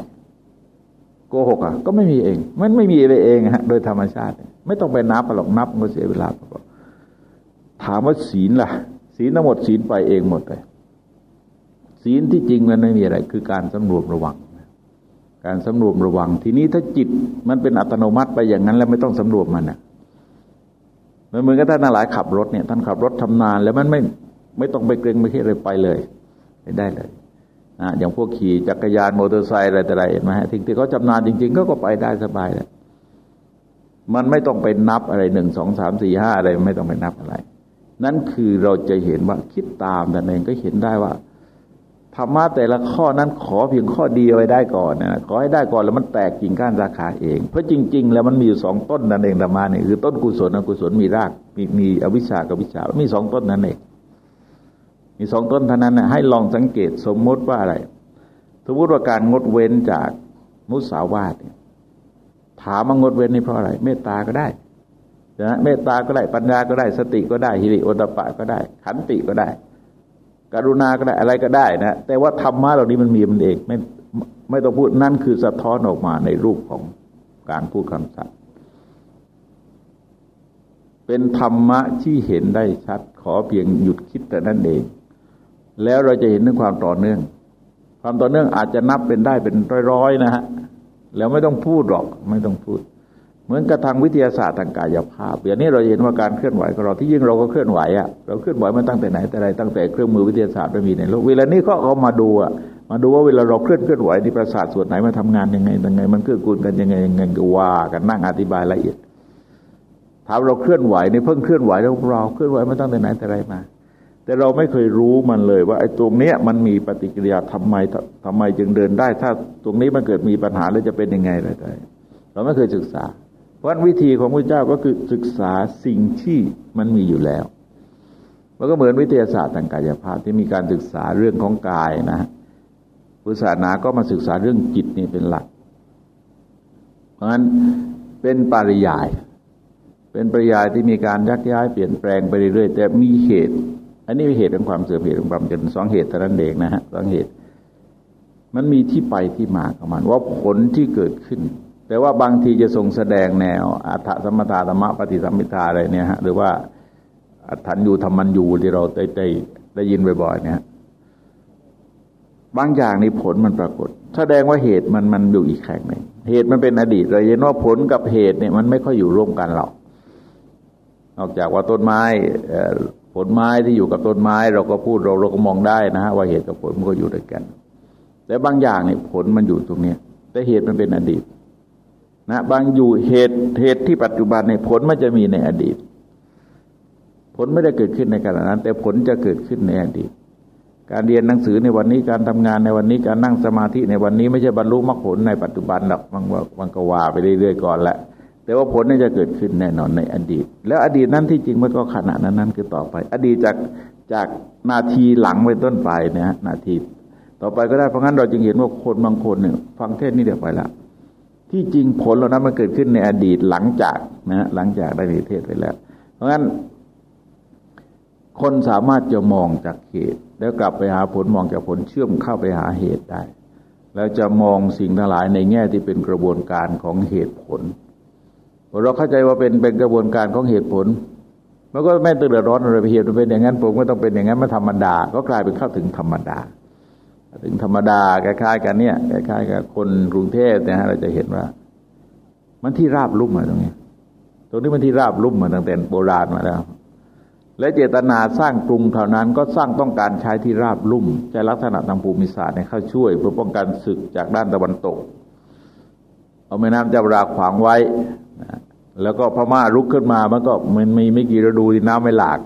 โกหกอะ ก็ไม่มีเอง มันไม่มีอะไรเองฮะ โดยธรรมชาติ ไม่ต้องไปนับหรอกนับมันก็เสียเวลาถามว่าศีลล่ะ ศีลทั้งหมดศีลไปเองหมดเลยศีลที่จริงมันไม่มีอะไร คือการสำรวมระวัง การสำรวมระวัง ทีนี้ถ้าจิตมันเป็นอัตโนมัติไปอย่างนั้น แล้วไม่ต้องสำรวมมันนะมันเหมือนกับท่านหลายขับรถเนี่ยท่านขับรถทำนาน แล้วมันไม่ไม่ต้องไปเกรงไม่ครียดเลยไปเลยไม่ได้เลยนะอย่างพวกขี่จักรยานมอเตอร์ไซค์อะไรแต่ไรเห็นไหมฮะที่เขาจำนานจริง ๆ ก็ก็ไปได้สบายเลย มันไม่ต้องไปนับอะไรหนึ่งสองสามสี่ห้าอะไรไม่ต้องไปนับอะไร นั่นคือเราจะเห็นว่าคิดตามแต่เองก็เห็นได้ว่าธรรมะแต่ละข้อนั้นขอเพียงข้อดีไว้ได้ก่อนนะขอให้ได้ก่อนแล้วมันแตกกิ่งก้านราคาเอง เพราะจริง ๆ แล้วมันมีอยู่สองต้นนั่นเองธรรมะนี่คือต้นกุศลอกุศลมีรากมีมีอวิชชากับวิชา มีสองต้นนั่นเองมีสองต้นเท่านั้นนะให้ลองสังเกตสมมติว่าอะไร สมมติว่าการงดเว้นจากมุสาวาทเนี่ย ถามมางดเว้นนี่เพราะอะไร เมตตาก็ได้นะเมตตาก็ได้ปัญญาก็ได้ สติก็ได้ฮิริโอตปะก็ได้ ขันติก็ได้ กรุณาก็ได้อะไรก็ได้นะแต่ว่าธรรมะเหล่านี้มันมีมันเองไม่ไม่ต้องพูดนั่นคือสะท้อนออกมาในรูปของการพูดคำสัตย์เป็นธรรมะที่เห็นได้ชัด ขอเพียงหยุดคิดแต่นั่นเอง แล้วเราจะเห็นถึงความต่อเนื่อง ความต่อเนื่องอาจจะนับเป็นได้เป็นร้อยๆนะฮะ แล้วไม่ต้องพูดหรอกไม่ต้องพูด เหมือนกับทางวิทยาศาสตร์ทางกายภาพอย่างนี้เราเห็นว่าการเคลื่อนไหวของเราที่ยิ่งเราก็เคลื่อนไหวอะเราเคลื่อนไหวมาตั้งแต่ไหนแต่ไรตั้งแต่เครื่องมือวิทยาศาสตร์ไม่มีในโลกเวลานี้ก็เขามาดูอะมาดูว่าเวลาเราเคลื่อนเคลื่อนไหวที่ประสาทส่วนไหนมาทำงานยังไงยังไง มันเกื้อกูลกันยังไงยังไงก็ว่ากันนั่งอธิบายละเอียดถามเราเคลื่อนไหวในเพิ่งเคลื่อนไหวแล้วเราเคลื่อนไหวมาตั้งแต่ไหนแต่ไรมา แต่เราไม่เคยรู้มันเลยว่าไอ้ตรงเนี้ยมันมีปฏิกิริยาทำไมทำไมจึงเดินได้ ถ้าตรงนี้มันเกิดมีปัญหาแล้วจะเป็นยังไงอะไรได้เราไม่เคยศึกษา เพราะวิธีของพระเจ้าก็คือศึกษาสิ่งที่มันมีอยู่แล้วมันก็เหมือนวิทยาศาสตร์ทางกายภาพที่มีการศึกษาเรื่องของกายนะพุทธศาสนาก็มาศึกษาเรื่องจิตนี่เป็นหลัก เพราะฉะนั้นเป็นปริยาย เป็นปริยายที่มีการยักย้ายเปลี่ยนแปลงไปเรื่อยๆแต่มีเหตุ อันนี้เป็นเหตุของความเสื่อมเหตุของความเจริญสองเหตุเท่านั้นเองนะฮะสองเหตุ มันมีที่ไปที่มาของมันว่าผลที่เกิดขึ้น แต่ว่าบางทีจะทรงแสดงแนว อัฏฐสมถะธรรมะปฏิสัมพิทาอะไรเนี่ยฮะหรือว่าอัฏฐันยูธรรมันยูที่เราได้ได้ได้ยินบ่อยๆเนี่ยบางอย่างในผลมันปรากฏ แสดงว่าเหตุมันมันอยู่อีกแห่งหนึ่งเหตุมันเป็นอดีตเราเห็นว่าผลกับเหตุเนี่ยมันไม่ค่อยอยู่ร่วมกันหรอกนอกจากว่าต้นไม้ ผลไม้ที่อยู่กับต้นไม้ เราก็พูดเราเราก็มองได้นะฮะว่าเหตุกับผลมันก็อยู่ด้วยกัน แต่บางอย่างเนี่ยผลมันอยู่ตรงเนี้ยแต่เหตุมันเป็นอดีต นะบางอยู่เหตุเหตุที่ปัจจุบันในผลมันจะมีในอดีต ผลไม่ได้เกิดขึ้นในขณะนั้น แต่ผลจะเกิดขึ้นในอดีต การเรียนหนังสือในวันนี้การทำงานในวันนี้การนั่งสมาธิในวันนี้ไม่ใช่บรรลุมรรคผลในปัจจุบันหรอกมันมันก็ว่าไปเรื่อยๆก่อนแหละ แต่ว่าผลนี่จะเกิดขึ้นแน่นอนในอดีต แล้วอดีตนั้นที่จริงมันก็ขณะนั้นนั้นคือต่อไป อดีตจากจากนาทีหลังไปต้นไปเนี่ยนาที ต่อไปก็ได้เพราะงั้นเราจึงเห็นว่าคนบางคนเนี่ยฟังเทศนี่เดี๋ยวไปละที่จริงผลเหล่านั้นมันเกิดขึ้นในอดีตหลังจากนะหลังจากได้เทศไปแล้ว เพราะงั้น คนสามารถจะมองจากเหตุ แล้วกลับไปหาผลมองจากผลเชื่อมเข้าไปหาเหตุได้ แล้วจะมองสิ่งทั้งหลายในแง่ที่เป็นกระบวนการของเหตุผล เราเข้าใจว่าเป็นเป็นกระบวนการของเหตุผล มันก็ไม่ตื่นร้อนอะไรไปเหตุมันเป็นอย่างนั้นผมก็ต้องเป็นอย่างนั้นมาธรรมดา ก็กลายเป็นเข้าถึงธรรมดา ถึงธรรมดาคล้ายๆกันเนี่ยคล้ายๆกับคนกรุงเทพนะฮะเราจะเห็นว่า มันที่ราบลุ่มมาตรงนี้ ตรงนี้มันที่ราบลุ่มมาตั้งแต่โบราณมาแล้ว และเจตนาสร้างกรุงเท่านั้นก็สร้างต้องการใช้ที่ราบลุ่มใช้ลักษณะทางภูมิศาสตร์ในเข้าช่วย เพื่อป้องกันศึกจากด้านตะวันตก เอาแม่น้ำเจ้าราขวางไว้ แล้วก็พม่าลุกขึ้นมามันก็มันมีไม่กี่ฤดูที่น้ำไม่หลาก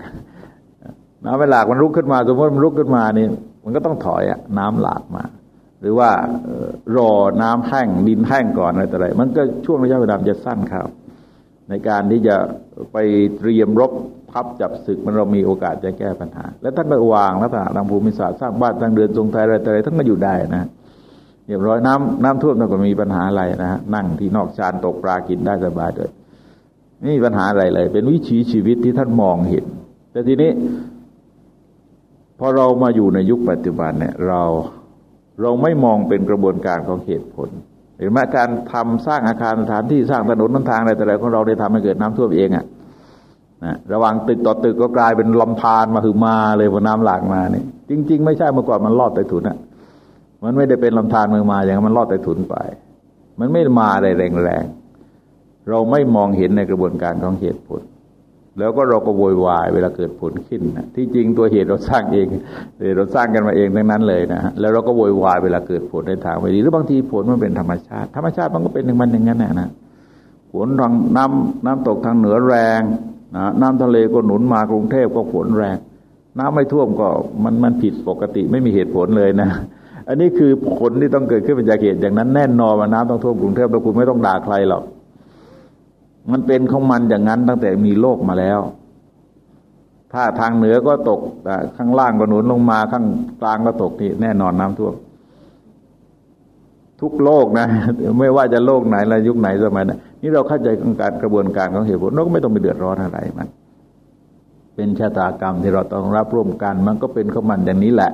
น้ำไม่หลากมันลุกขึ้นมา สมมติมันลุกขึ้นมานี่มันก็ต้องถอยอะน้ำหลากมา หรือว่ารอน้ำแห้งดินแห้งก่อนอะไรต่ออะไรมันก็ช่วงระยะเวลาจะสั้นครับ ในการที่จะไปเตรียมรบทับจับศึกมันเรามีโอกาสจะแก้ปัญหา แล้วท่านก็วางแลักษณะทางภูมิศาสตร์สร้างบ้านสร้างเดือนทรงไทยอะไรต่อะไรท่านก็อยู่ได้นะ เรียบร้อยน้ำน้ำท่วมท่นก็มีปัญหาอะไรนะฮะนั่งที่นอกชานตกปลากินได้สบายเลยไม่มีปัญหาอะไรเลย เป็นวิถีชีวิตที่ท่านมองเห็น แต่ทีนี้ พอเรามาอยู่ในยุคปัจจุบันเนี่ย เราเราไม่มองเป็นกระบวนการของเหตุผลเห็นไหมการทำสร้างอาคารสถานที่สร้างถนนน้นทางอะไรแต่อะไรของเราได้ทำให้เกิดน้ำท่วมเองอะ่ะนะระหว่างตึกต่อตึกก็กลายเป็นลำธารมาคือมาเลยพอน้ำหลากมาเนี่ยจริง ๆ ไม่ใช่เมื่อก่อนมันลอดใต้ถุนอะ มันไม่ได้เป็นลำธารมือมาอย่างมันลอดใต้ถุนไป มันไม่มาอะไรแรงๆ เราไม่มองเห็นในกระบวนการของเหตุผล แล้วก็เราก็โวยวายเวลาเกิดผลขึ้นนะที่จริงตัวเหตุเราสร้างเองเราสร้างกันมาเองทั้งนั้นเลยนะฮะแล้วเราก็โวยวายเวลาเกิดผลในทางไม่ดีหรือบางทีผลมันเป็นธรรมชาติ ธรรมชาติมันก็เป็นอย่างมันอย่างนั้นนะผลทางน้ำน้ำตกทางเหนือแรงนะน้ำทะเลก็หนุนมากรุงเทพก็ฝนแรง น้ำไม่ท่วมก็มันมันผิดปกติไม่มีเหตุผลเลยนะ อันนี้คือผลที่ต้องเกิดขึ้นเป็นจากเหตุอย่างนั้นแน่นอนว่าน้ำต้องท่วมกรุงเทพแล้วคุณไม่ต้องด่าใครหรอกมันเป็นของมันอย่างนั้นตั้งแต่มีโลกมาแล้ว ถ้าทางเหนือก็ตกข้างล่างก็หนุนลงมาข้างกลางก็ตกนี่แน่นอนน้ำท่วมทุกโลกนะ ไม่ว่าจะโลกไหนและยุคไหนสมัยไหนนี่เราเข้าใจการกระบวนการของเหตุผลเราก็ไม่ต้องไปเดือดร้อนอะไรมัน เป็นชะตากรรมที่เราต้องรับร่วมกัน มันก็เป็นข้อมันอย่างนี้แหละ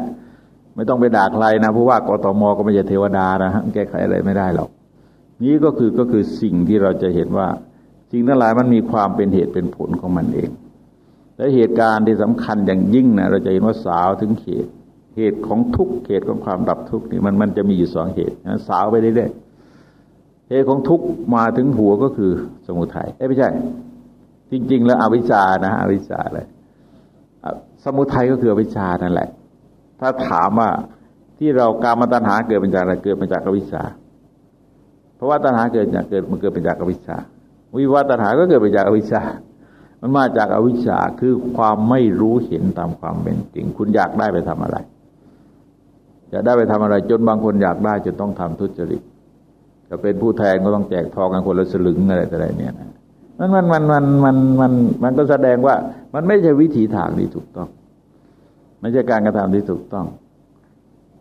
ไม่ต้องไปด่าใครนะเพราะว่ากตมก็ไม่ใช่เทวดานะฮะแก้ไขอะไรไม่ได้หรอกนี้ก็คือก็คือสิ่งที่เราจะเห็นว่าสิ่งทั้งหลายมันมีความเป็นเหตุเป็นผลของมันเอง และเหตุการณ์ที่สำคัญอย่างยิ่งนะเราจะเห็นว่าสาวถึงเขตเหตุของทุกเหตุของความดับทุกนี่มันมันจะมีอยู่สองเหตุนะสาวไปเรื่อยๆเหตุของทุกมาถึงหัวก็คือสมุทัยเอ้ไม่ใช่ จริง ๆ แล้วอวิชานะอวิชาเลยสมุทัยก็คืออวิชานั่นแหละ ถ้าถามว่าที่เราการมาตัณหาเกิดมาจากอะไรเกิดมาจากอวิชชา เพราะว่าตัณหาเกิดจากเกิดมันเกิดมาจากอวิชชา วิวัตัณหาก็เกิดมาจากอวิชชา มันมาจากอวิชชาคือความไม่รู้เห็นตามความเป็นจริง คุณอยากได้ไปทำอะไรอยากได้ไปทำอะไร จนบางคนอยากได้จนต้องทำทุจริตจะเป็นผู้แทนก็ต้องแจกทองกันคนละสลึงอะไรแต่ไรเนี่ยนะมันมันมันมันมันมันมันก็แสดงว่ามันไม่ใช่วิถีทางที่ถูกต้อง ไม่ใช่การกระทำที่ถูกต้อง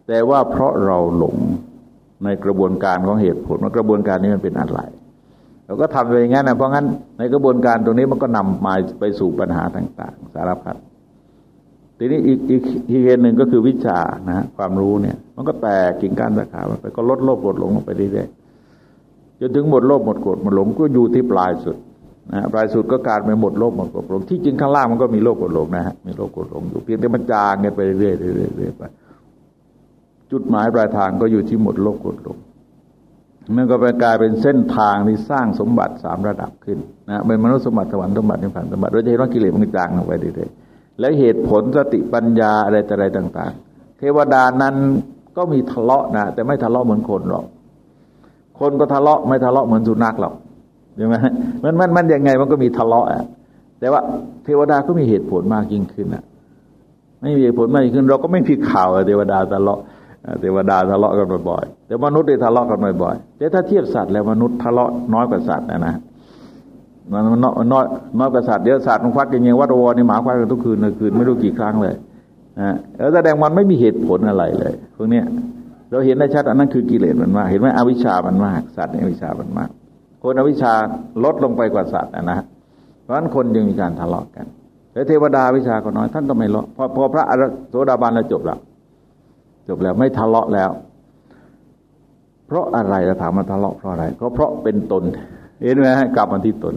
แต่ว่าเพราะเราหลงในกระบวนการของเหตุผลว่ากระบวนการนี้มันเป็นอะไรเราก็ทำไปอย่างนั้นนะเพราะงั้นในกระบวนการตรงนี้มันก็นำมาไปสู่ปัญหาต่าง ๆ สารพัดทีนี้อีกอีกอีกเหตุหนึ่งก็คือวิชานะฮะความรู้เนี่ย มันก็แตกกิ่งก้านสาขาไปก็ลดโลภกดหลงลงไปเรื่อยๆจนถึงหมดโลภหมดโกรดหมดหลงก็อยู่ที่ปลายสุด นะปลายสุดก็การไปหมดโลภหมดกดหลงที่จริงข้างล่างมันก็มีโลภกดหลงนะฮะมีโลภกดหลงอยู่เพียงแต่มันจางเงี้ยไปเรื่อยๆเรื่อยๆไปจุดหมายปลายทางก็อยู่ที่หมดโลภกดหลงมันก็เป็นกลายเป็นเส้นทางที่สร้างสมบัติสามระดับขึ้นนะเป็นมนุษย์สมบัติสวรรค์สมบัตินิพพานสมบัติโดยจะเห็นว่ากิเลสมันจางลงไปเรื่อยๆแล้วเหตุผลสติปัญญาอะไรแต่อะไรต่าง ๆ เทวดานั้นก็มีทะเลาะนะแต่ไม่ทะเลาะเหมือนคนหรอกคนก็ทะเลาะไม่ทะเลาะเหมือนสุนัขหรอก ใช่ไหมมันมันมันยังไงมันก็มีทะเลาะอะแต่ว่าเทวดาก็มีเหตุผลมากยิ่งขึ้นอะ ไม่มีเหตุผลมากยิ่งขึ้น เราก็ไม่มีข่าวเทวดาทะเลาะเทวดาทะเลาะกันบ่อยๆแต่มนุษย์ได้ทะเลาะกันบ่อยๆแต่ถ้าเทียบสัตว์แล้วมนุษย์ทะเลาะน้อยกว่าสัตว์นะนะมันน้อยน้อยน้อยกว่าสัตว์เดี๋ยวสัตว์มันควักกันยังวัดวรนี่หมาควักกันทุกคืนคืนไม่รู้กี่ครั้งเลยนะแล้วแสดงมันไม่มีเหตุผลอะไรเลยพวกเนี้ยเราเห็นได้ชัดอันนั้นคือกิเลสมันมาก เห็นไหมอวิชามันมาก สัตว์ในอวิชามันมาก คนอวิชาลดลงไปกว่าสัตว์นะเพราะฉะนั้นคนจึงมีการทะเลาะกัน แต่เทวดาวิชาก็น้อย ท่านก็ไม่เลดพอพอพระโสดาบันแล้วจบแล้วจบแล้วไม่ทะเลาะแล้ว เพราะอะไรเราถามมาทะเลาะเพราะอะไร ก็เพราะเป็นตน เห็นไหมกลับมาที่ตน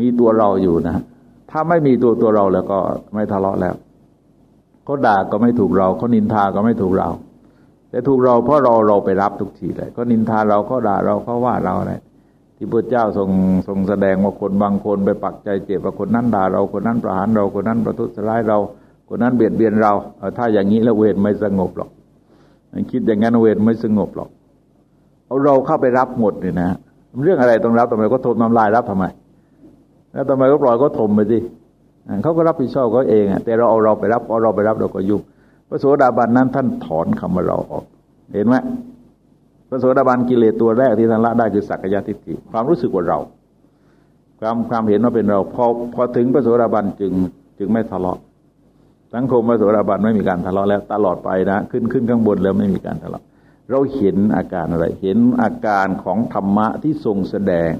มีตัวเราอยู่นะถ้าไม่มีตัวตัวเราแล้วก็ไม่ทะเลาะแล้วเขาด่าก็ไม่ถูกเราเขานินทาก็ไม่ถูกเรา แต่ถูกเราเพราะเราเราไปรับทุกทีเลย ก็นินทาเราเขาด่าเราเขาว่าเราอะไรที่พระเจ้าทรงทรงแสดงว่าคนบางคนไปปักใจเจ็บว่าคนนั้นด่าเราคนนั้นประหารเราคนนั้นประทุษร้ายเรา คนนั้นเบียดเบียนเราถ้าอย่างนี้แล้วเวรไม่สงบหรอกคิดอย่างนั้นเวรไม่สงบหรอกเอาเราเข้าไปรับหมดเนี่ยนะเรื่องอะไรต้องรับทำไมก็ทมน้ำลายรับทำไม แล้วทำไมก็ปล่อยก็ทมไปสิเขาก็รับผิดชอบเขาเองแต่เราเอาเราไปรับเอาเราไปรับเราก็ยุ่ง ระโสดาบันนั้นท่านถอนคำว่าเราออก เห็นไหมพระโสดาบันกิเลสตัวแรกที่ท่านละได้คือสักยะทิฏฐิความรู้สึกว่าเรา ความความเห็นว่าเป็นเราพอพอถึงพระโสดาบันจึงจึงไม่ทะเลาะสังคมพระโสดาบันไม่มีการทะเลาะแล้วตลอดไปนะ ขึ้นขึ้นข้างบนแล้วไม่มีการทะเลาะเราเห็นอาการอะไร เห็นอาการของธรรมะที่ทรงแสดง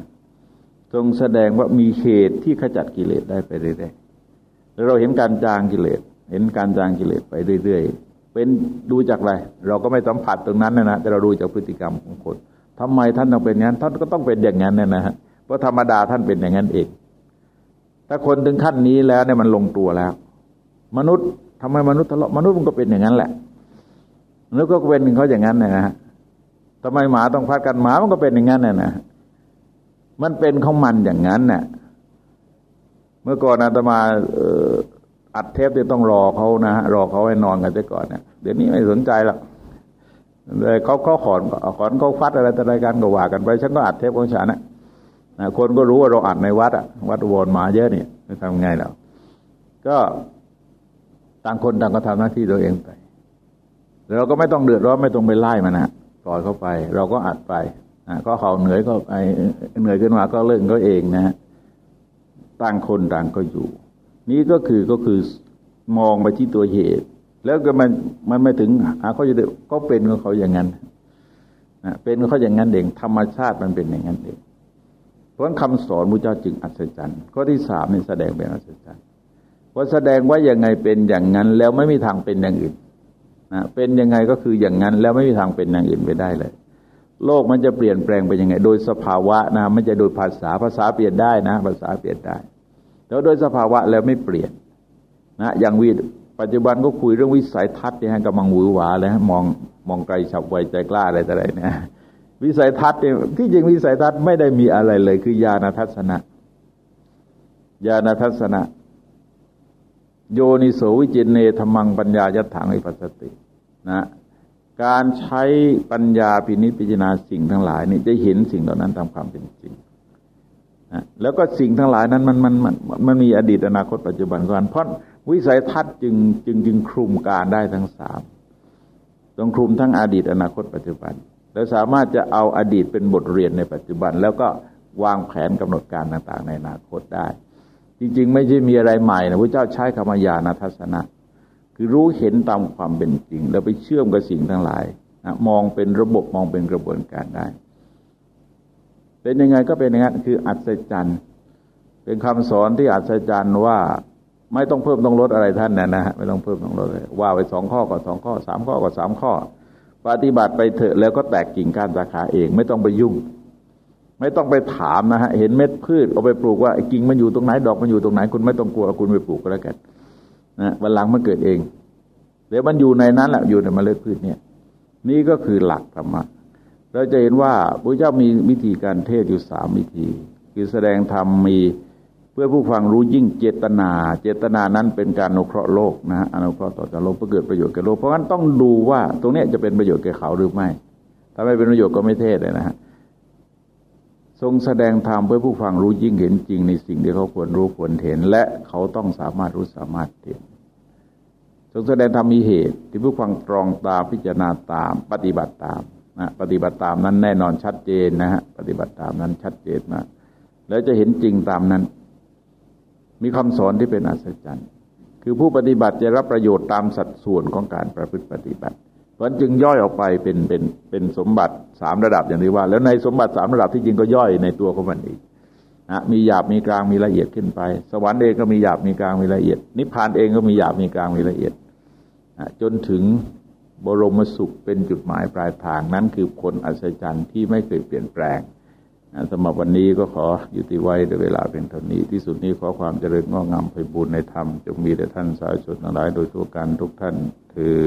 ทรงแสดงว่ามีเหตุที่ขจัดกิเลสได้ไปเรื่อยๆแล้วเราเห็นการจางกิเลส เห็นการจางกิเลสไปเรื่อยๆ เป็นดูจากอะไร เราก็ไม่สัมผัสตรงนั้นนะนะแต่เราดูจากพฤติกรรมของคนทำไมท่านต้องเป็นอย่างนั้นท่านก็ต้องเป็นอย่างนั้นเนี่ยนะฮะเพราะธรรมดาท่านเป็นอย่างนั้นเองถ้าคนถึงขั้นนี้แล้วเนี่ยมันลงตัวแล้ว มนุษย์ทำไมมนุษย์ทะเลาะมนุษย์มันก็เป็นอย่างนั้นแหละมนุษย์ก็เป็นเขาอย่างนั้นนะฮะทำไมหมาต้องพัดกันหมามันก็เป็นอย่างนั้นน่ะนะมันเป็นของมันอย่างนั้นน่ะเมื่อก่อนอาตมา อัดเทปที่ต้องรอเขานะฮะรอเขาให้นอนกันซะก่อนเนี่ยเดี๋ยวนี้ไม่สนใจหรอกเลยเขาเขาขอนขอนเขาฟัดอะไรแต่รายการก็ว่ากันไปฉันก็อัดเทปของฉันนะคนก็รู้ว่าเราอัดในวัดอะวัดวนมาเยอะเนี่ยจะทำไงแล้วก็ต่างคนต่างก็ทำหน้าที่ตัวเองไปเราก็ไม่ต้องเดือดร้อนไม่ต้องไปไล่มันนะปล่อยเขาไป เราก็อัดไปก็เขาเหนื่อยก็ไปเหนื่อยขึ้นมาก็เรื่องก็เองนะฮะต่างคนต่างก็อยู่ นี้ก็คือก็คือมองไปที่ตัวเหตุ แล้วก็มันมันไม่ถึงหาเขาจะก็เป็นของเขาอย่างนั้นเป็นของเขาอย่างนั้นเองธรรมชาติมันเป็นอย่างนั้นเองเพราะคำสอนมุจเจ้าจึงอัศจรรย์ข้อที่สามนี่แสดงเป็นอัศจรรย์ว่าแสดงว่ายังไงเป็นอย่างนั้น แล้วไม่มีทางเป็นอย่างอื่นนะเป็นยังไงก็คืออย่างนั้น แล้วไม่มีทางเป็นอย่างอื่นไปได้เลย โลกมันจะเปลี่ยนแปลงไปยังไง โดยสภาวะนะไม่จะโดยภาษาภาษาเปลี่ยนได้นะ ภาษาเปลี่ยนได้ แต่โดยสภาวะแล้วไม่เปลี่ยนนะอย่างวิปัจจุบันก็คุยเรื่องวิสัยทัศน์เนี่ยกำลังหวือหวาเลยฮะมองมองไกลฉับไวใจกล้าอะไรต่ออะไรเนี่ยวิสัยทัศน์เนี่ยที่จริงวิสัยทัศน์ไม่ได้มีอะไรเลย คือญาณทัศนะญาณทัศนะ โยนิโสวิจินเนธรรมังปัญญายถังอิปัสสตินะการใช้ปัญญาพินิจพิจารณาสิ่งทั้งหลายนี่จะเห็นสิ่งเหล่านั้นตามความเป็นจริง แล้วก็สิ่งทั้งหลายนั้นมันมันมันมันมีอดีตอนาคตปัจจุบันกันเพราะวิสัยทัศน์จึงจึงจึงคลุมการได้ทั้งสามต้องคลุมทั้งอดีตอนาคตปัจจุบัน แล้วสามารถจะเอาอดีตเป็นบทเรียนในปัจจุบัน แล้วก็วางแผนกำหนดการต่างๆ ในอนาคตได้ จริง ๆ ไม่ใช่มีอะไรใหม่นะพระเจ้าใช้คำญาณทัศนะ คือรู้เห็นตามความเป็นจริง แล้วไปเชื่อมกับสิ่งทั้งหลายนะมองเป็นระบบมองเป็นกระบวนการได้ เป็นยังไงก็เป็นอย่างนั้นคืออัศจรรย์ เป็นคำสอนที่อัศจรรย์ว่าไม่ต้องเพิ่มต้องลดอะไรท่านนะนะฮะไม่ต้องเพิ่มต้องลดเลยว่าไปสองข้อก็สองข้อสามข้อก็สามข้อ ปฏิบัติไปเถอะแล้วก็แตกกิ่งก้านสาขาเอง ไม่ต้องไปยุ่ง ไม่ต้องไปถามนะฮะเห็นเม็ดพืชเอาไปปลูกว่ากิ่งมันอยู่ตรงไหนดอกมันอยู่ตรงไหนคุณไม่ต้องกลัวคุณไปปลูกก็แล้วกันนะวันหลังมันเกิดเองเดี๋ยวมันอยู่ในนั้นแหละอยู่ในเมล็ดพืชเนี่ย นี่ก็คือหลักธรรมะ เราจะเห็นว่าพระเจ้ามีวิธีการเทศอยู่สามวิธี คือแสดงธรรมมีเพื่อผู้ฟังรู้ยิ่งเจตนา เจตนานั้นเป็นการอนุเคราะห์โลกนะฮะอนุเคราะห์ต่อจากโลกเพื่อเกิดประโยชน์แก่โลกเพราะฉะนั้นต้องดูว่า ตรงนี้จะเป็นประโยชน์แก่เขาหรือไม่ ถ้าไม่เป็นประโยชน์ก็ไม่เทศเลยนะฮะทรงแสดงธรรมเพื่อผู้ฟังรู้ยิ่งเห็นจริงในสิ่งที่เขาควรรู้ควรเห็น และเขาต้องสามารถรู้สามารถเห็นทรงแสดงธรรมมีเหตุ ที่ผู้ฟังตรองตามพิจารณาตามปฏิบัติตาม นะปฏิบัติตามนั้นแน่นอนชัดเจนนะฮะปฏิบัติตามนั้นชัดเจนมากแล้วจะเห็นจริงตามนั้น มีคำสอนที่เป็นอัศจรรย์ คือผู้ปฏิบัติจะรับประโยชน์ตามสัดส่วนของการประพฤติปฏิบัติ เพราะจึงย่อยออกไปเป็นเป็นเป็นสมบัติสามระดับอย่างที่ว่า แล้วในสมบัติสามระดับที่จริงก็ย่อยในตัวของมันอีกนะมีหยาบมีกลางมีละเอียดขึ้นไป สวรรค์เองก็มีหยาบมีกลางมีละเอียด นิพพานเองก็มีหยาบมีกลางมีละเอียดจนถึง บรมสุขเป็นจุดหมายปลายทางนั้นคือผลอัศจรรย์ที่ไม่เคยเปลี่ยนแปลงสำหรับวันนี้ก็ขอยุติไว้ในเวลาเป็นเท่านี้ ที่สุดนี้ขอความเจริญงอกงามไปบุญในธรรม จงมีแด่ท่านสาธุชนทั้งหลายโดยทั่วกันทุกท่านถือ